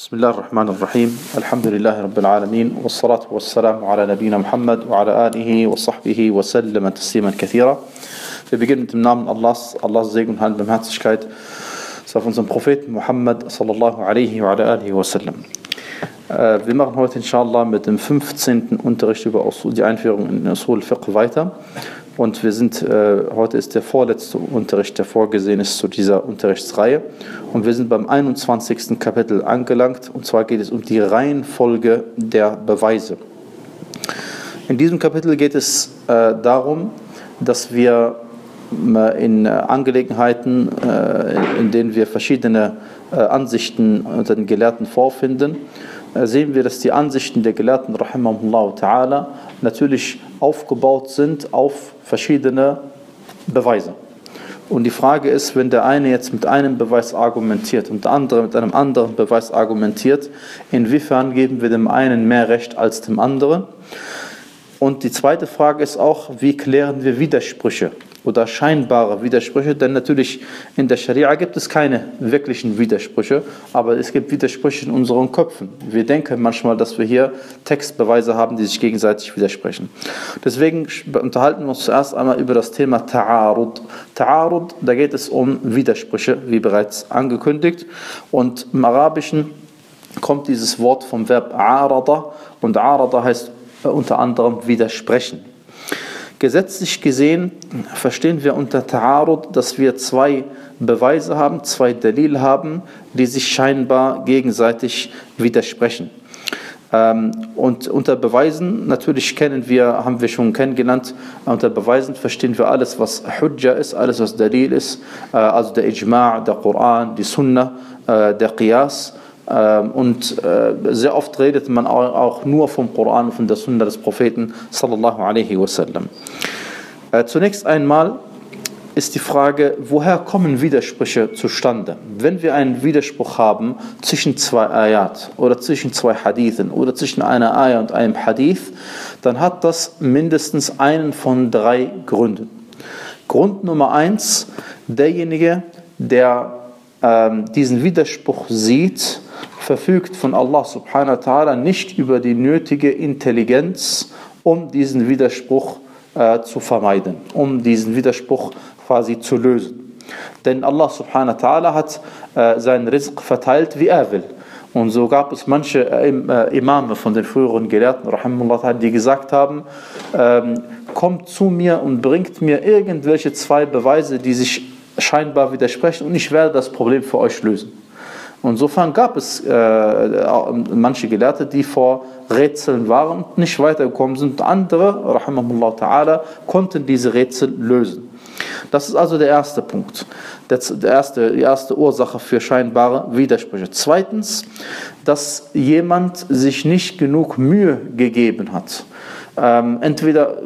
بسم الله الرحمن الرحيم الحمد لله رب العالمين والصلاة والسلام على نبينا محمد وعلى آله وصحبه وسلم تسليما كثيرا في بقية من الله الله زيك من هذا المهات شكايت بروفيت محمد صلى الله عليه وعلى آله وسلم في machen إن شاء الله dem 15. Unterricht über die Einführung in Usul Fiqh weiter. Und wir sind, äh, heute ist der vorletzte Unterricht, der vorgesehen ist zu dieser Unterrichtsreihe. Und wir sind beim 21. Kapitel angelangt. Und zwar geht es um die Reihenfolge der Beweise. In diesem Kapitel geht es äh, darum, dass wir äh, in Angelegenheiten, äh, in denen wir verschiedene äh, Ansichten unter den Gelehrten vorfinden, äh, sehen wir, dass die Ansichten der Gelehrten, rahimahullah ta'ala, natürlich aufgebaut sind auf verschiedene Beweise. Und die Frage ist, wenn der eine jetzt mit einem Beweis argumentiert und der andere mit einem anderen Beweis argumentiert, inwiefern geben wir dem einen mehr Recht als dem anderen? Und die zweite Frage ist auch, wie klären wir Widersprüche? Oder scheinbare Widersprüche, denn natürlich in der Scharia gibt es keine wirklichen Widersprüche, aber es gibt Widersprüche in unseren Köpfen. Wir denken manchmal, dass wir hier Textbeweise haben, die sich gegenseitig widersprechen. Deswegen unterhalten wir uns zuerst einmal über das Thema Ta'arud. Ta'arud, da geht es um Widersprüche, wie bereits angekündigt. Und im Arabischen kommt dieses Wort vom Verb Arada und Arada heißt unter anderem widersprechen. Gesetzlich gesehen verstehen wir unter Ta'arud, dass wir zwei Beweise haben, zwei Dalil haben, die sich scheinbar gegenseitig widersprechen. Ähm, und unter Beweisen, natürlich kennen wir, haben wir schon kennengelernt, unter Beweisen verstehen wir alles, was Hujja ist, alles, was Dalil ist, äh, also der Ijma', der Koran, die Sunnah, äh, der Qiyas. Ähm, und äh, sehr oft redet man auch nur vom Koran und von der Sunna des Propheten sallallahu alaihi wasallam. Äh, zunächst einmal ist die Frage, woher kommen Widersprüche zustande? Wenn wir einen Widerspruch haben zwischen zwei Ayat oder zwischen zwei Hadithen oder zwischen einer Ayah und einem Hadith, dann hat das mindestens einen von drei Gründen. Grund Nummer eins, derjenige, der ähm, diesen Widerspruch sieht, verfügt von Allah subhanahu wa ta'ala nicht über die nötige Intelligenz, um diesen Widerspruch äh, zu vermeiden, um diesen Widerspruch quasi zu lösen. Denn Allah subhanahu wa ta'ala hat äh, seinen Rizq verteilt, wie er will. Und so gab es manche äh, Imame von den früheren Gelehrten, die gesagt haben, ähm, kommt zu mir und bringt mir irgendwelche zwei Beweise, die sich scheinbar widersprechen und ich werde das Problem für euch lösen. Insofern gab es äh, manche Gelehrte, die vor Rätseln waren und nicht weitergekommen sind. Andere, rahimahullah ta'ala, konnten diese Rätsel lösen. Das ist also der erste Punkt, der, der erste, die erste Ursache für scheinbare Widersprüche. Zweitens, dass jemand sich nicht genug Mühe gegeben hat ähm, entweder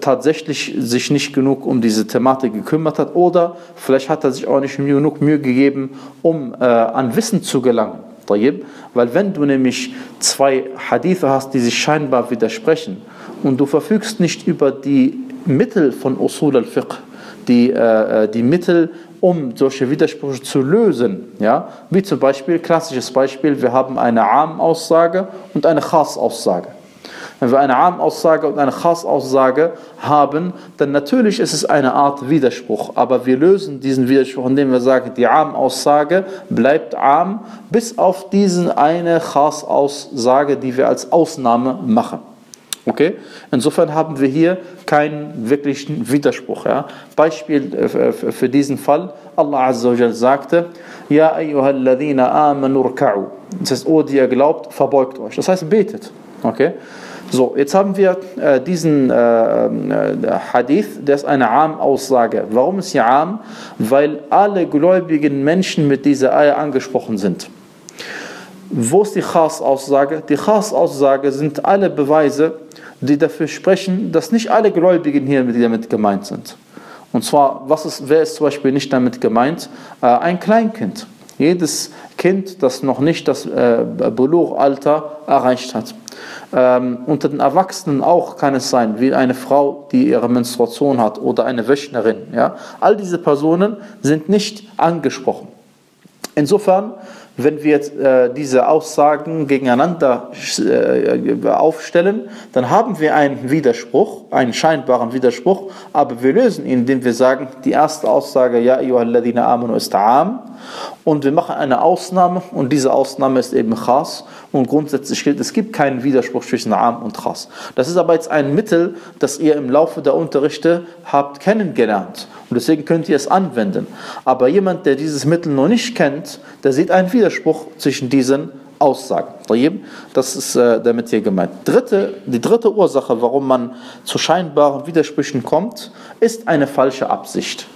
tatsächlich sich nicht genug um diese Thematik gekümmert hat oder vielleicht hat er sich auch nicht genug Mühe gegeben, um äh, an Wissen zu gelangen. Weil wenn du nämlich zwei Hadithe hast, die sich scheinbar widersprechen und du verfügst nicht über die Mittel von Usul al-Fiqh, die, äh, äh, die Mittel, um solche Widersprüche zu lösen, ja? wie zum Beispiel, klassisches Beispiel, wir haben eine Am-Aussage und eine Khas-Aussage. Wenn wir eine Am-Aussage und eine Khas-Aussage haben, dann natürlich ist es eine Art Widerspruch. Aber wir lösen diesen Widerspruch, indem wir sagen, die Am-Aussage bleibt Am, bis auf diese eine Khas-Aussage, die wir als Ausnahme machen. Okay? Insofern haben wir hier keinen wirklichen Widerspruch. Ja? Beispiel äh, für diesen Fall, Allah Azza wa Jal sagte, Ja ayyuhalladhina amanu rka'u. Das heißt, oh, die ihr glaubt, verbeugt euch. Das heißt, betet. Okay? So, jetzt haben wir äh, diesen äh, äh, Hadith, der ist eine Am-Aussage. Warum ist sie Am? Weil alle gläubigen Menschen mit dieser Eier angesprochen sind. Wo ist die Khas-Aussage? Die Khas-Aussage sind alle Beweise, die dafür sprechen, dass nicht alle Gläubigen hier damit gemeint sind. Und zwar, was ist, wer ist zum Beispiel nicht damit gemeint? Äh, ein Kleinkind. Jedes Kind, das noch nicht das äh, Beluch-Alter erreicht hat. Ähm, unter den Erwachsenen auch kann es sein, wie eine Frau, die ihre Menstruation hat oder eine Wöchnerin. Ja? All diese Personen sind nicht angesprochen. Insofern wenn wir jetzt äh, diese Aussagen gegeneinander äh, aufstellen, dann haben wir einen Widerspruch, einen scheinbaren Widerspruch, aber wir lösen ihn, indem wir sagen, die erste Aussage, Ja, ayyuhalladhina amanu ist am, und wir machen eine Ausnahme und diese Ausnahme ist eben Khas und grundsätzlich gilt, es gibt keinen Widerspruch zwischen Am und Khas. Das ist aber jetzt ein Mittel, das ihr im Laufe der Unterrichte habt kennengelernt und deswegen könnt ihr es anwenden. Aber jemand, der dieses Mittel noch nicht kennt, der sieht einen Widerspruch zwischen diesen Aussagen. Das ist äh, damit hier gemeint. Dritte, die dritte Ursache, warum man zu scheinbaren Widersprüchen kommt, ist eine falsche Absicht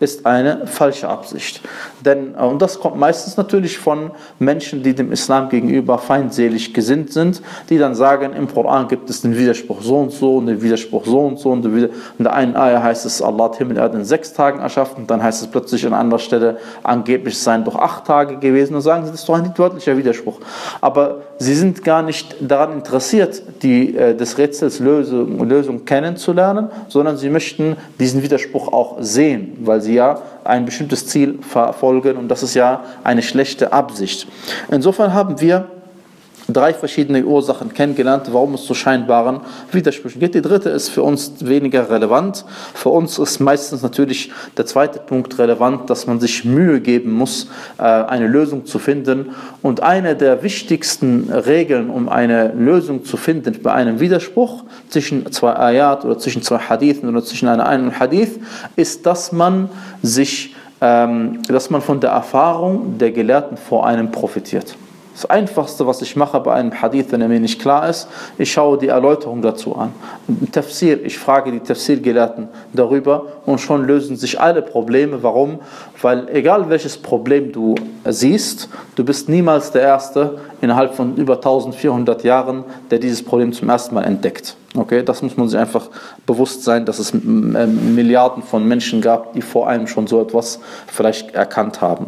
ist eine falsche Absicht. Denn, äh, und das kommt meistens natürlich von Menschen, die dem Islam gegenüber feindselig gesinnt sind, die dann sagen, im Koran gibt es den Widerspruch so und so, und den Widerspruch so und so, und in der einen Eier heißt es, Allah hat Himmel Erde in sechs Tagen erschaffen, und dann heißt es plötzlich an anderer Stelle, angeblich seien doch acht Tage gewesen, und sagen sie, das ist doch ein deutlicher Widerspruch. Aber sie sind gar nicht daran interessiert, die, äh, des Rätsels Lösung, Lösung kennenzulernen, sondern sie möchten diesen Widerspruch auch sehen, weil sie ja ein bestimmtes Ziel verfolgen und das ist ja eine schlechte Absicht. Insofern haben wir drei verschiedene Ursachen kennengelernt, warum es zu scheinbaren Widersprüchen geht. Die dritte ist für uns weniger relevant. Für uns ist meistens natürlich der zweite Punkt relevant, dass man sich Mühe geben muss, äh, eine Lösung zu finden. Und eine der wichtigsten Regeln, um eine Lösung zu finden bei einem Widerspruch zwischen zwei Ayat oder zwischen zwei Hadithen oder zwischen einer einen Hadith, ist, dass man sich, ähm, dass man von der Erfahrung der Gelehrten vor einem profitiert. Das Einfachste, was ich mache bei einem Hadith, wenn er mir nicht klar ist, ich schaue die Erläuterung dazu an. Tafsir, ich frage die Tafsir-Gelehrten darüber und schon lösen sich alle Probleme. Warum? Weil egal welches Problem du siehst, du bist niemals der Erste innerhalb von über 1400 Jahren, der dieses Problem zum ersten Mal entdeckt. Okay, das muss man sich einfach bewusst sein, dass es Milliarden von Menschen gab, die vor einem schon so etwas vielleicht erkannt haben.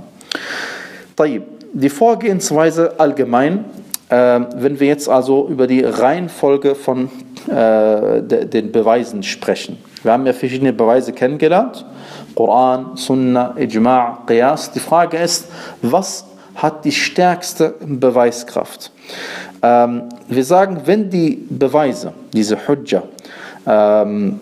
طيب die Vorgehensweise allgemein, äh, wenn wir jetzt also über die Reihenfolge von äh, de, den Beweisen sprechen. Wir haben ja verschiedene Beweise kennengelernt. Koran, Sunnah, Ijma', Qiyas. Die Frage ist, was hat die stärkste Beweiskraft? Ähm, wir sagen, wenn die Beweise, diese Hujja, ähm,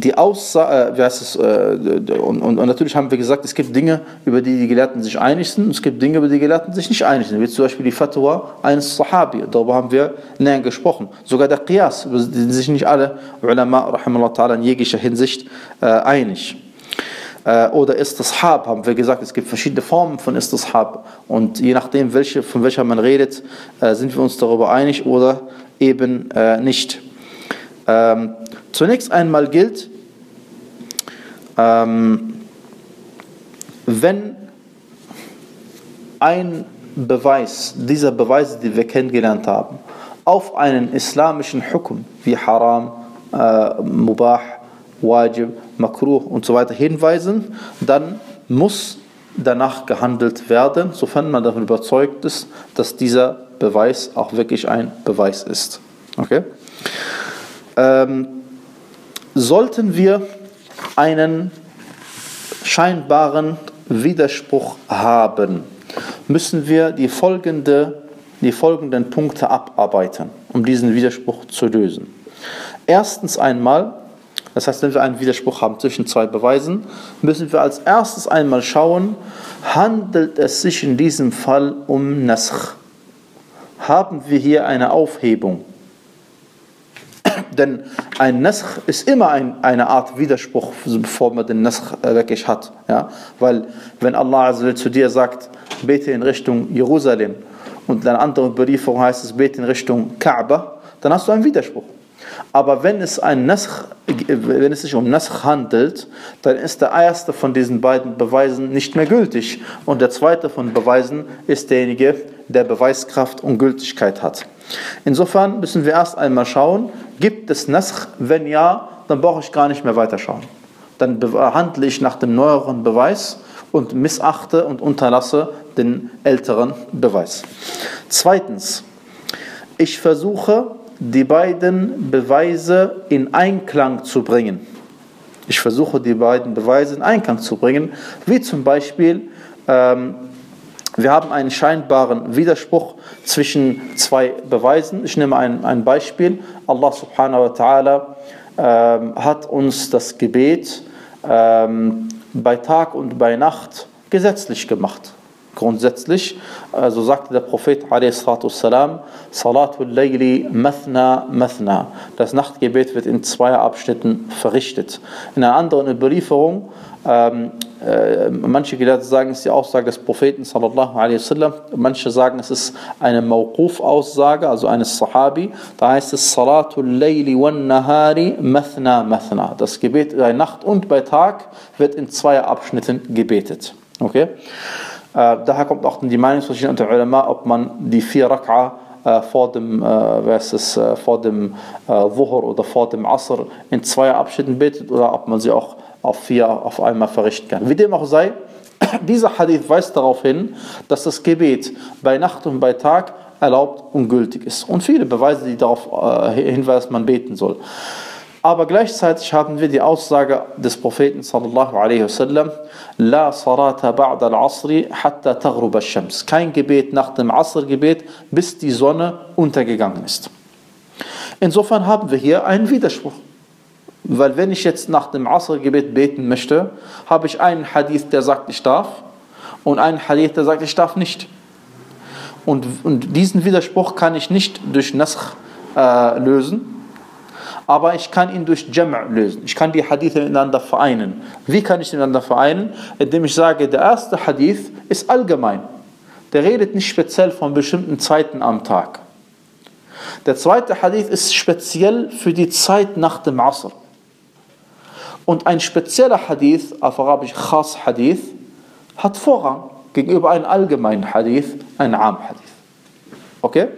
die Aussage, äh, es, äh, und, und, und, natürlich haben wir gesagt, es gibt Dinge, über die die Gelehrten sich einig sind, und es gibt Dinge, über die Gelehrten sich nicht einig sind, wie zum Beispiel die Fatwa eines Sahabi, darüber haben wir näher gesprochen. Sogar der Qiyas, über die sich nicht alle Ulama, ta'ala, in jeglicher Hinsicht äh, einig. Äh, oder Istishab, haben wir gesagt, es gibt verschiedene Formen von Istishab, und je nachdem, welche, von welcher man redet, äh, sind wir uns darüber einig oder eben äh, nicht. Ähm, Zunächst einmal gilt, ähm, wenn ein Beweis, dieser Beweise, die wir kennengelernt haben, auf einen islamischen Hukum wie Haram, äh, Mubah, Wajib, Makruh und so weiter hinweisen, dann muss danach gehandelt werden, sofern man davon überzeugt ist, dass dieser Beweis auch wirklich ein Beweis ist. Okay? Ähm, sollten wir einen scheinbaren Widerspruch haben, müssen wir die, folgende, die folgenden Punkte abarbeiten, um diesen Widerspruch zu lösen. Erstens einmal, das heißt, wenn wir einen Widerspruch haben zwischen zwei Beweisen, müssen wir als erstes einmal schauen, handelt es sich in diesem Fall um Nasch? Haben wir hier eine Aufhebung? Denn ein Nasch ist immer ein, eine Art Widerspruch, bevor man den Nasch wirklich hat. Ja? Weil wenn Allah zu dir sagt, bete in Richtung Jerusalem und in einer anderen Überlieferung heißt es, bete in Richtung Kaaba, dann hast du einen Widerspruch. Aber wenn es, ein Nasch, wenn es sich um Nasch handelt, dann ist der erste von diesen beiden Beweisen nicht mehr gültig. Und der zweite von Beweisen ist derjenige, der Beweiskraft und Gültigkeit hat. Insofern müssen wir erst einmal schauen, gibt es Nasch? Wenn ja, dann brauche ich gar nicht mehr weiterschauen. Dann handle ich nach dem neueren Beweis und missachte und unterlasse den älteren Beweis. Zweitens, ich versuche die beiden Beweise in Einklang zu bringen. Ich versuche die beiden Beweise in Einklang zu bringen, wie zum Beispiel, ähm, wir haben einen scheinbaren Widerspruch zwischen zwei Beweisen. Ich nehme ein, ein Beispiel. Allah subhanahu wa ta'ala ähm, hat uns das Gebet ähm, bei Tag und bei Nacht gesetzlich gemacht. Grundsätzlich, also sagte der Prophet salam, Salatul Layli mathna mathna. Das Nachtgebet wird in zwei Abschnitten verrichtet. In einer anderen Überlieferung ähm, äh, manche Gelehrte sagen, es ist die Aussage des Propheten sallallahu alaihi wasallam. Manche sagen, es ist eine Mawquf-Aussage, also eines Sahabi. Da heißt es Salatul Layli wan Nahari mathna mathna. Das Gebet bei Nacht und bei Tag wird in zwei Abschnitten gebetet. Okay? Äh, daher kommt auch die Meinungsverschiedenheit unter Ulama, ob man die vier Rak'a äh, vor dem, äh, es, äh, vor dem äh, Wuhr oder vor dem Asr in zwei Abschnitten betet oder ob man sie auch auf vier auf einmal verrichten kann. Wie dem auch sei, dieser Hadith weist darauf hin, dass das Gebet bei Nacht und bei Tag erlaubt und gültig ist. Und viele Beweise, die darauf äh, hinweisen, dass man beten soll. Aber gleichzeitig haben wir die Aussage des Propheten sallallahu alaihi wasallam, La salata ba'da al-asri hatta taghrub al-shams. Kein Gebet nach dem Asr-Gebet, bis die Sonne untergegangen ist. Insofern haben wir hier einen Widerspruch. Weil wenn ich jetzt nach dem Asr-Gebet beten möchte, habe ich einen Hadith, der sagt, ich darf, und einen Hadith, der sagt, ich darf nicht. Und, und diesen Widerspruch kann ich nicht durch Naskh äh, lösen, aber ich kann ihn durch Jam' lösen. Ich kann die Hadithe miteinander vereinen. Wie kann ich sie miteinander vereinen? Indem ich sage, der erste Hadith ist allgemein. Der redet nicht speziell von bestimmten Zeiten am Tag. Der zweite Hadith ist speziell für die Zeit nach dem Asr. Und ein spezieller Hadith, auf Arabisch Khas Hadith, hat Vorrang gegenüber einem allgemeinen Hadith, einem Am Hadith. Okay?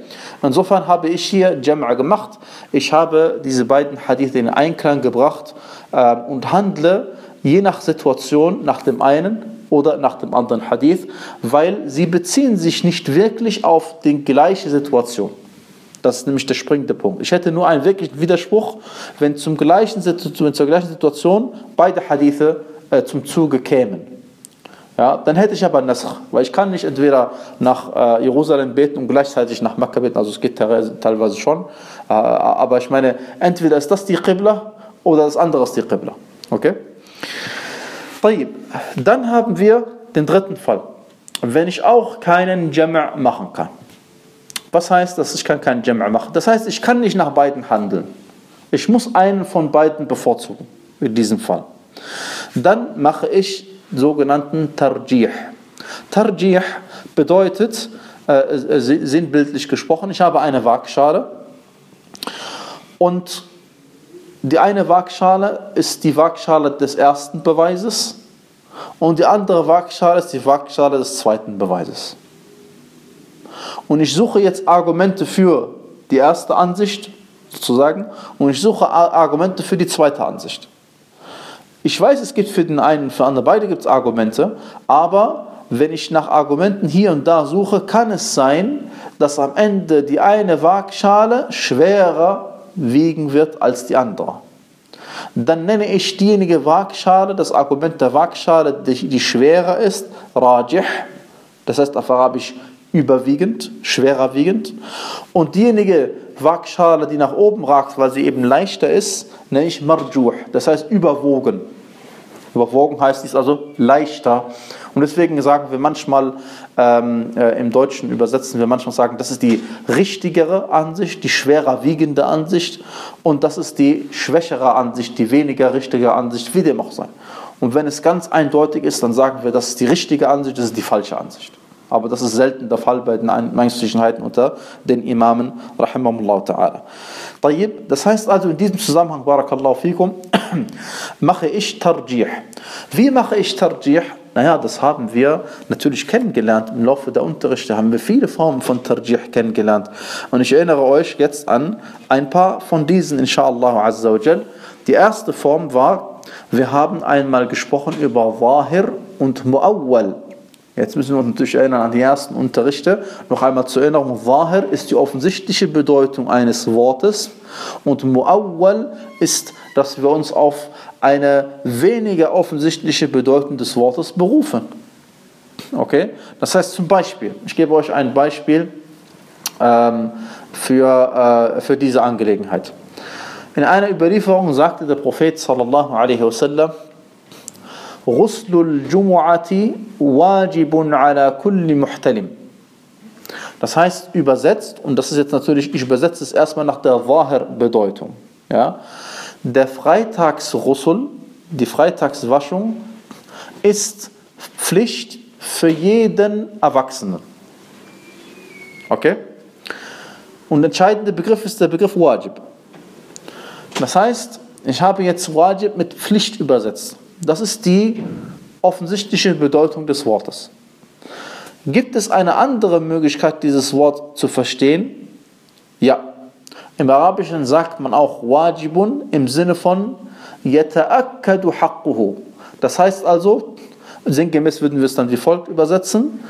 Insofern habe ich hier Jam'a gemacht. Ich habe diese beiden Hadith in Einklang gebracht äh, und handle je nach Situation nach dem einen oder nach dem anderen Hadith, weil sie beziehen sich nicht wirklich auf die gleiche Situation. Das ist nämlich der springende Punkt. Ich hätte nur einen wirklichen Widerspruch, wenn zum gleichen, zur gleichen Situation beide Hadithe äh, zum Zuge kämen. Ja, dann hätte ich aber Nasr, weil ich kann nicht entweder nach äh, Jerusalem beten und gleichzeitig nach Mekka beten, also es geht teilweise schon, äh, aber ich meine, entweder ist das die Qibla oder das andere ist die Qibla. Okay? Dann haben wir den dritten Fall. Wenn ich auch keinen Jam' machen kann. Was heißt das? Ich kann keinen Jam' machen. Das heißt, ich kann nicht nach beiden handeln. Ich muss einen von beiden bevorzugen, in diesem Fall. Dann mache ich sogenannten Tarjih. Tarjih bedeutet, äh, sinnbildlich gesprochen, ich habe eine Waagschale und die eine Waagschale ist die Waagschale des ersten Beweises und die andere Waagschale ist die Waagschale des zweiten Beweises und ich suche jetzt Argumente für die erste Ansicht sozusagen und ich suche Argumente für die zweite Ansicht. Ich weiß, es gibt für den einen, für den anderen, beide gibt es Argumente, aber wenn ich nach Argumenten hier und da suche, kann es sein, dass am Ende die eine Waagschale schwerer wiegen wird als die andere. Dann nenne ich diejenige Waagschale, das Argument der Waagschale, die, die schwerer ist, Rajih, das heißt auf Arabisch überwiegend, schwerer wiegend. Und diejenige Waagschale, die nach oben ragt, weil sie eben leichter ist, nenne ich Marjuh, das heißt überwogen. Überwogen heißt dies also leichter. Und deswegen sagen wir manchmal, ähm, äh, im Deutschen übersetzen wir manchmal sagen, das ist die richtigere Ansicht, die schwerer wiegende Ansicht und das ist die schwächere Ansicht, die weniger richtige Ansicht, wie dem auch sei. Und wenn es ganz eindeutig ist, dann sagen wir, das ist die richtige Ansicht, das ist die falsche Ansicht aber das ist selten der Fall bei den Meinungsverschiedenheiten unter den Imamen, rahimahullah ta'ala. Das heißt also in diesem Zusammenhang, barakallahu fikum, mache ich Tarjih. Wie mache ich Tarjih? Naja, das haben wir natürlich kennengelernt im Laufe der Unterrichte, haben wir viele Formen von Tarjih kennengelernt. Und ich erinnere euch jetzt an ein paar von diesen, inshallah azza. Die erste Form war, wir haben einmal gesprochen über Wahir und Muawwal. Jetzt müssen wir uns natürlich erinnern an die ersten Unterrichte. Noch einmal zur Erinnerung, Zahir ist die offensichtliche Bedeutung eines Wortes und Muawwal ist, dass wir uns auf eine weniger offensichtliche Bedeutung des Wortes berufen. Okay? Das heißt zum Beispiel, ich gebe euch ein Beispiel ähm, für, äh, für diese Angelegenheit. In einer Überlieferung sagte der Prophet sallallahu alaihi wasallam, Ruslul Jumu'ati wajibun ala kulli muhtalim. Das heißt übersetzt, und das ist jetzt natürlich, ich übersetze es erstmal nach der Wahir-Bedeutung. Ja? Der Freitagsrussel, die Freitagswaschung, ist Pflicht für jeden Erwachsenen. Okay? Und der entscheidende Begriff ist der Begriff Wajib. Das heißt, ich habe jetzt Wajib mit Pflicht übersetzt. Das ist die offensichtliche Bedeutung des Wortes. Gibt es eine andere Möglichkeit, dieses Wort zu verstehen? Ja. Im Arabischen sagt man auch Wajibun im Sinne von Yata'akkadu haqquhu. Das heißt also, sinngemäß würden wir es dann wie folgt übersetzen: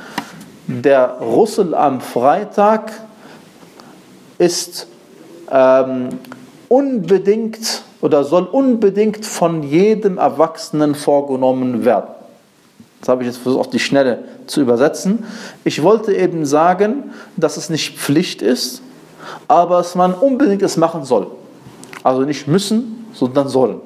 Der Russel am Freitag ist ähm, unbedingt oder soll unbedingt von jedem Erwachsenen vorgenommen werden. Das habe ich jetzt versucht, auf die Schnelle zu übersetzen. Ich wollte eben sagen, dass es nicht Pflicht ist, aber dass man unbedingt es machen soll. Also nicht müssen, sondern sollen.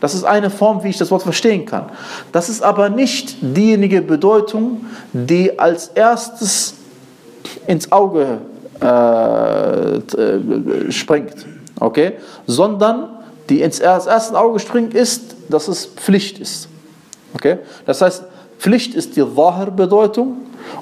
Das ist eine Form, wie ich das Wort verstehen kann. Das ist aber nicht diejenige Bedeutung, die als erstes ins Auge äh, äh, springt, okay? sondern die ins erste Auge springt, ist, dass es Pflicht ist. Okay? Das heißt, Pflicht ist die Zahir-Bedeutung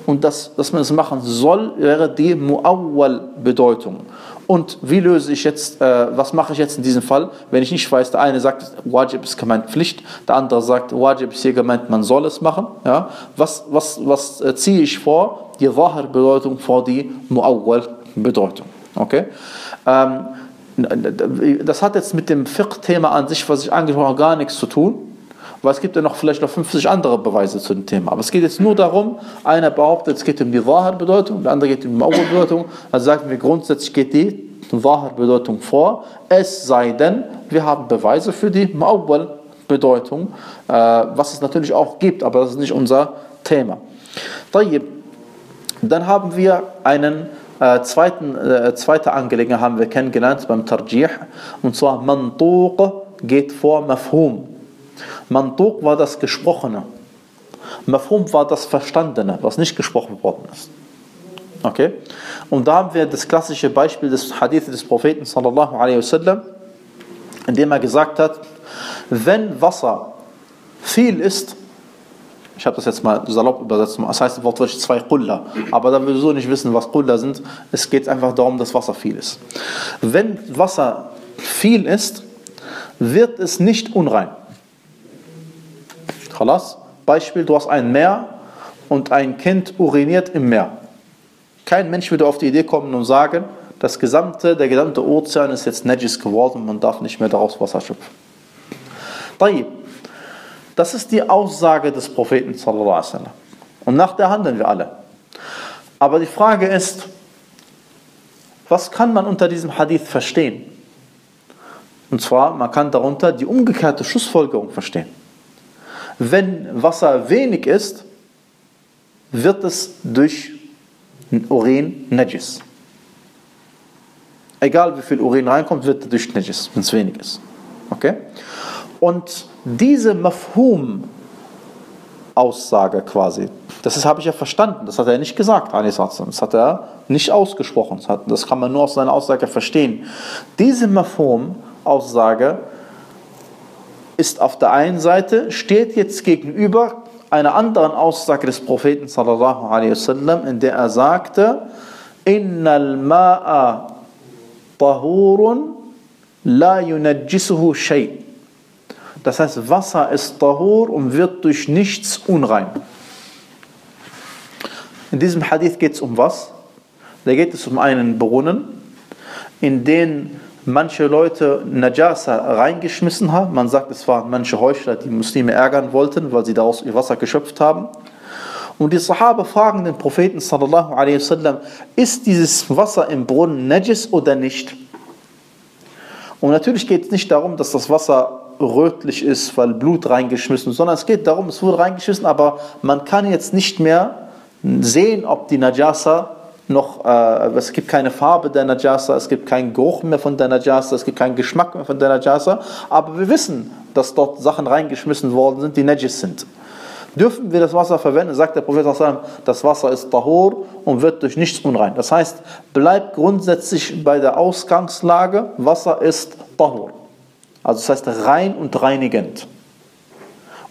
und das, dass man es machen soll, wäre die Muawwal-Bedeutung. Und wie löse ich jetzt, äh, was mache ich jetzt in diesem Fall, wenn ich nicht weiß, der eine sagt, Wajib ist gemeint Pflicht, der andere sagt, Wajib ist hier gemeint, man soll es machen. Ja? Was, was, was äh, ziehe ich vor? Die Zahir-Bedeutung vor die Muawwal-Bedeutung. Okay? Ähm, das hat jetzt mit dem Fiqh-Thema an sich, was ich angesprochen habe, gar nichts zu tun. Weil es gibt ja noch vielleicht noch 50 andere Beweise zu dem Thema. Aber es geht jetzt nur darum, einer behauptet, es geht um die Wahrheit-Bedeutung, der andere geht um die Mauer-Bedeutung. Also sagen wir grundsätzlich geht die Wahrheit-Bedeutung vor, es sei denn, wir haben Beweise für die Mauer-Bedeutung, äh, was es natürlich auch gibt, aber das ist nicht unser Thema. Dann haben wir einen äh, zweiten, äh, zweite Angelegenheit haben wir kennengelernt beim Tarjih und zwar Mantuq geht vor Mafhum. Mantuq war das Gesprochene. Mafhum war das Verstandene, was nicht gesprochen worden ist. Okay? Und da haben wir das klassische Beispiel des Hadith des Propheten sallallahu alaihi wasallam, in dem er gesagt hat, wenn Wasser viel ist, ich habe das jetzt mal salopp übersetzt, das heißt wortwörtlich zwei Qulla, aber da wir so nicht wissen, was Qulla sind, es geht einfach darum, dass Wasser viel ist. Wenn Wasser viel ist, wird es nicht unrein. Khalas. Beispiel, du hast ein Meer und ein Kind uriniert im Meer. Kein Mensch würde auf die Idee kommen und sagen, das gesamte, der gesamte Ozean ist jetzt Najis geworden und man darf nicht mehr daraus Wasser schöpfen. Das ist die Aussage des Propheten Und nach der handeln wir alle. Aber die Frage ist, was kann man unter diesem Hadith verstehen? Und zwar, man kann darunter die umgekehrte Schlussfolgerung verstehen. Wenn Wasser wenig ist, wird es durch Urin Najis. Egal wie viel Urin reinkommt, wird er durch Najis, wenn es wenig ist. Okay? Und diese Mafhum-Aussage quasi, das habe ich ja verstanden, das hat er nicht gesagt, das hat er nicht ausgesprochen, das kann man nur aus seiner Aussage verstehen. Diese Mafhum-Aussage ist auf der einen Seite, steht jetzt gegenüber einer anderen Aussage des Propheten wasallam, in der er sagte, Innal ma'a tahurun la yunajjisuhu shay. Das heißt, Wasser ist tahur und wird durch nichts unrein. In diesem Hadith geht es um was? Da geht es um einen Brunnen, in den manche Leute Najasa reingeschmissen haben. Man sagt, es waren manche Heuchler, die Muslime ärgern wollten, weil sie daraus ihr Wasser geschöpft haben. Und die Sahaba fragen den Propheten sallallahu alaihi wasallam, ist dieses Wasser im Brunnen Najis oder nicht? Und natürlich geht es nicht darum, dass das Wasser rötlich ist, weil Blut reingeschmissen, sondern es geht darum, es wurde reingeschmissen, aber man kann jetzt nicht mehr sehen, ob die Najasa noch, äh, es gibt keine Farbe der Najasa, es gibt keinen Geruch mehr von der Najasa, es gibt keinen Geschmack mehr von der Najasa, aber wir wissen, dass dort Sachen reingeschmissen worden sind, die Najis sind. Dürfen wir das Wasser verwenden, sagt der Prophet, das Wasser ist tahur und wird durch nichts unrein. Das heißt, bleibt grundsätzlich bei der Ausgangslage, Wasser ist tahur. Also das heißt rein und reinigend.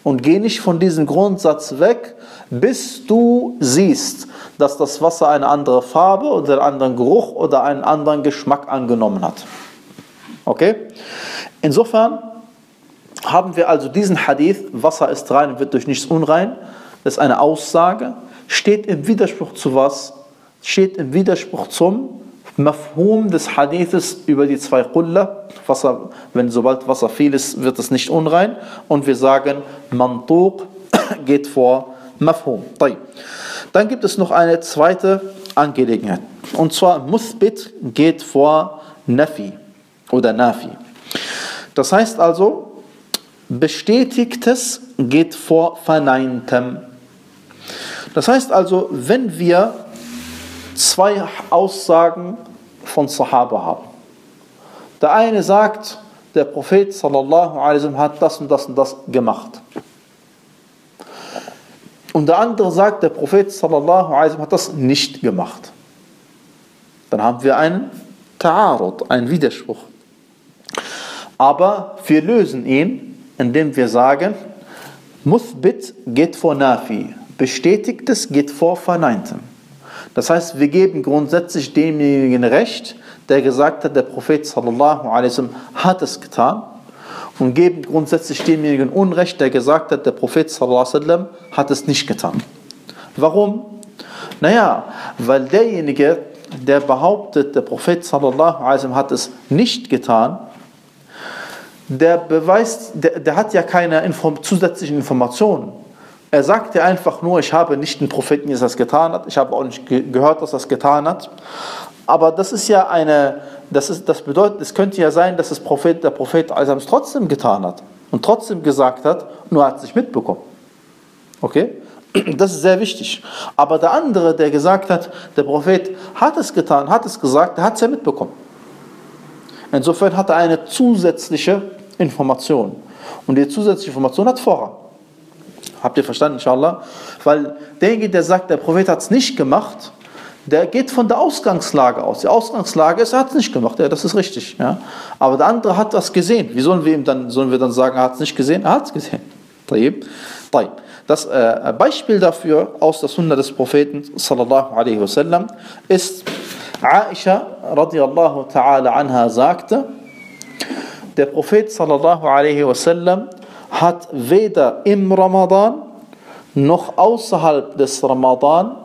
Und geh nicht von diesem Grundsatz weg, bis du siehst, dass das Wasser eine andere Farbe oder einen anderen Geruch oder einen anderen Geschmack angenommen hat. Okay? Insofern haben wir also diesen Hadith, Wasser ist rein und wird durch nichts unrein, das ist eine Aussage, steht im Widerspruch zu was? Steht im Widerspruch zum Mafhum des Hadithes über die zwei Qulla. Wasser, wenn sobald Wasser viel ist, wird es nicht unrein. Und wir sagen, Mantuq geht vor Mafhum. Dann gibt es noch eine zweite Angelegenheit. Und zwar Muthbit geht vor Nafi oder Nafi. Das heißt also, Bestätigtes geht vor Verneintem. Das heißt also, wenn wir zwei Aussagen von Sahaba haben. Der eine sagt, der Prophet sallallahu alaihi hat das und das und das gemacht. Und der andere sagt, der Prophet sallallahu alaihi hat das nicht gemacht. Dann haben wir einen Ta'arud, einen Widerspruch. Aber wir lösen ihn indem wir sagen, Muthbit geht vor Nafi, Bestätigtes geht vor Verneintem. Das heißt, wir geben grundsätzlich demjenigen Recht, der gesagt hat, der Prophet sallallahu alaihi hat es getan und geben grundsätzlich demjenigen Unrecht, der gesagt hat, der Prophet sallallahu alaihi hat es nicht getan. Warum? Naja, weil derjenige, der behauptet, der Prophet sallallahu alaihi hat es nicht getan, der beweist, der, der hat ja keine Inform zusätzlichen Informationen. Er sagt ja einfach nur, ich habe nicht den Propheten, der das getan hat, ich habe auch nicht ge gehört, dass er es getan hat. Aber das ist ja eine, das, ist, das bedeutet, es könnte ja sein, dass das Prophet, der Prophet es trotzdem getan hat und trotzdem gesagt hat, nur hat es nicht mitbekommen. Okay? Das ist sehr wichtig. Aber der andere, der gesagt hat, der Prophet hat es getan, hat es gesagt, der hat es ja mitbekommen. Insofern hat er eine zusätzliche Information. Und die zusätzliche Information hat Vorrang. Habt ihr verstanden, inshallah? Weil derjenige, der sagt, der Prophet hat es nicht gemacht, der geht von der Ausgangslage aus. Die Ausgangslage ist, er hat es nicht gemacht, ja, das ist richtig. Ja. Aber der andere hat das gesehen. Wie sollen wir ihm dann, sollen wir dann sagen, er hat es nicht gesehen? Er hat es gesehen. Das äh, Beispiel dafür aus der Sunna des Propheten sallallahu alaihi wasallam ist Aisha radiallahu ta'ala anha sagte, der Prophet sallallahu alaihi wasallam hat weder im Ramadan noch außerhalb des Ramadan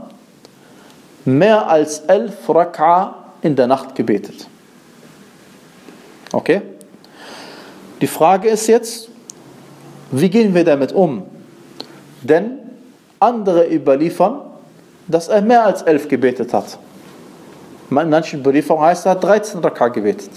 mehr als elf Rak'a in der Nacht gebetet. Okay? Die Frage ist jetzt, wie gehen wir damit um? Denn andere überliefern, dass er mehr als elf gebetet hat. In manchen Überlieferungen heißt er, er hat 13 Rak'a gebetet.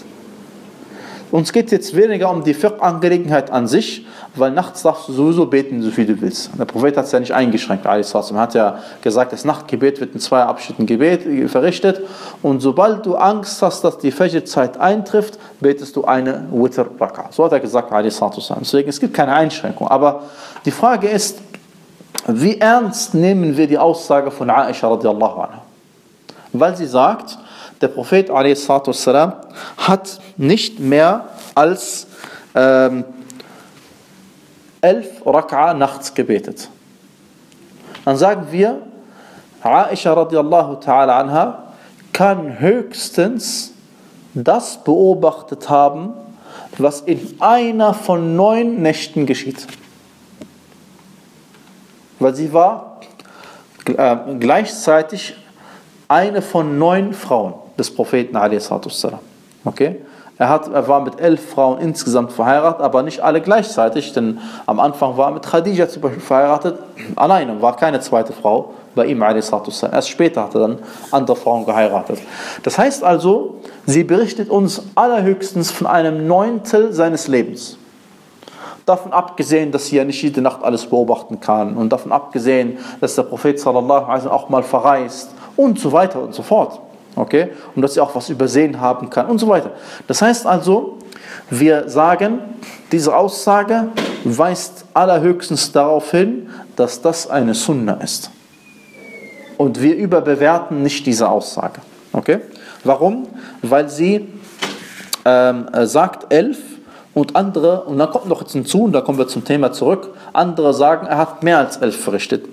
Uns geht jetzt weniger um die Fiqh-Angelegenheit an sich, weil nachts darfst du sowieso beten, so viel du willst. Der Prophet hat es ja nicht eingeschränkt. Er hat ja gesagt, das Nachtgebet wird in zwei Abschnitten Gebet verrichtet. Und sobald du Angst hast, dass die Fajr-Zeit eintrifft, betest du eine Witr-Raka. So hat er gesagt, deswegen es gibt keine Einschränkung. Aber die Frage ist, wie ernst nehmen wir die Aussage von Aisha radiallahu anha? Weil sie sagt, der Prophet والسلام, hat nicht mehr als ähm, elf Rak'a nachts gebetet. Dann sagen wir, Aisha radiallahu ta'ala anha kann höchstens das beobachtet haben, was in einer von neun Nächten geschieht. Weil sie war äh, gleichzeitig eine von neun Frauen des Propheten Okay? Er, hat, er war mit elf Frauen insgesamt verheiratet, aber nicht alle gleichzeitig, denn am Anfang war er mit Khadija zum Beispiel verheiratet, alleine, war keine zweite Frau bei ihm. Erst später hat er dann andere Frauen geheiratet. Das heißt also, sie berichtet uns allerhöchstens von einem Neuntel seines Lebens. Davon abgesehen, dass sie ja nicht jede Nacht alles beobachten kann und davon abgesehen, dass der Prophet sallallahu alaihi auch mal verreist und so weiter und so fort. Okay? Und dass sie auch was übersehen haben kann und so weiter. Das heißt also, wir sagen, diese Aussage weist allerhöchstens darauf hin, dass das eine Sunna ist. Und wir überbewerten nicht diese Aussage. Okay? Warum? Weil sie ähm, äh, sagt elf und andere, und dann kommt noch jetzt hinzu, und da kommen wir zum Thema zurück, andere sagen, er hat mehr als elf verrichtet,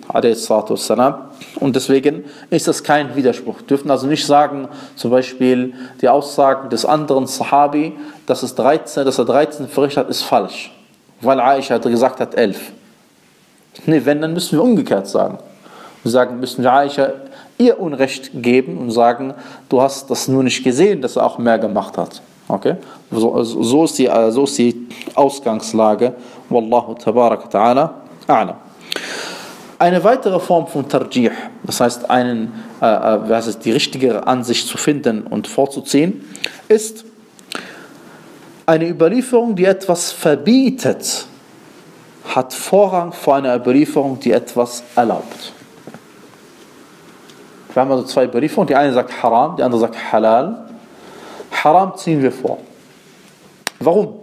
und deswegen ist das kein Widerspruch. Wir dürfen also nicht sagen, zum Beispiel die Aussagen des anderen Sahabi, dass, es 13, dass er 13 verrichtet hat, ist falsch, weil Aisha gesagt hat elf. Nee, wenn, dann müssen wir umgekehrt sagen. Wir sagen, müssen wir Aisha ihr Unrecht geben und sagen, du hast das nur nicht gesehen, dass er auch mehr gemacht hat. Okay? So, so, ist, die, so ist die Ausgangslage. Wallahu tabarak ta'ala a'lam. Eine weitere Form von Tarjih, das heißt, einen, äh, äh was ist die richtige Ansicht zu finden und vorzuziehen, ist eine Überlieferung, die etwas verbietet, hat Vorrang vor einer Überlieferung, die etwas erlaubt. Wir haben also zwei Überlieferungen, die eine sagt Haram, die andere sagt Halal. Haram ziehen wir vor. Warum?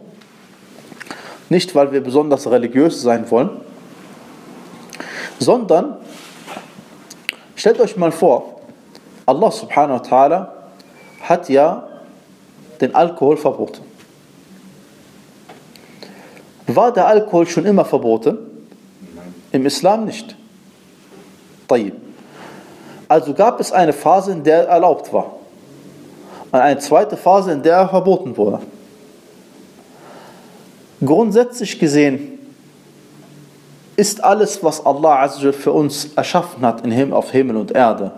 Nicht, weil wir besonders religiös sein wollen, sondern stellt euch mal vor, Allah subhanahu wa ta'ala hat ja den Alkohol verboten. War der Alkohol schon immer verboten? Im Islam nicht. Also gab es eine Phase, in der er erlaubt war und eine zweite Phase, in der er verboten wurde. Grundsätzlich gesehen ist alles, was Allah für uns erschaffen hat auf Himmel und Erde,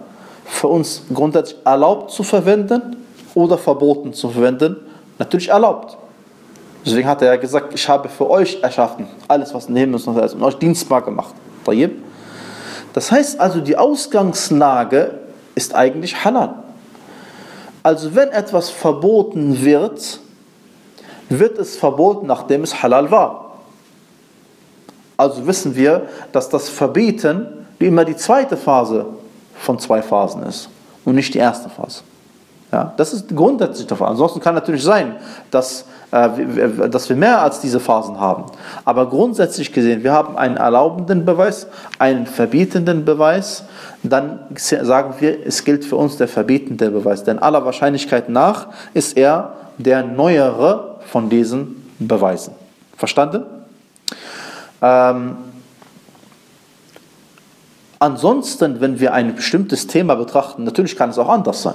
für uns grundsätzlich erlaubt zu verwenden oder verboten zu verwenden? Natürlich erlaubt. Deswegen hat er ja gesagt, ich habe für euch erschaffen, alles was in Himmel und Erde ist, und euch dienstbar gemacht. Das heißt also, die Ausgangslage ist eigentlich halal. Also wenn etwas verboten wird, wird es verboten, nachdem es halal war. Also wissen wir, dass das Verbieten immer die zweite Phase von zwei Phasen ist und nicht die erste Phase. Ja, das ist grundsätzlich der Fall. Ansonsten kann natürlich sein, dass, äh, dass wir mehr als diese Phasen haben. Aber grundsätzlich gesehen, wir haben einen erlaubenden Beweis, einen verbietenden Beweis. Dann sagen wir, es gilt für uns der verbietende Beweis. Denn aller Wahrscheinlichkeit nach ist er der neuere von diesen Beweisen. Verstanden? Ähm, ansonsten, wenn wir ein bestimmtes Thema betrachten, natürlich kann es auch anders sein.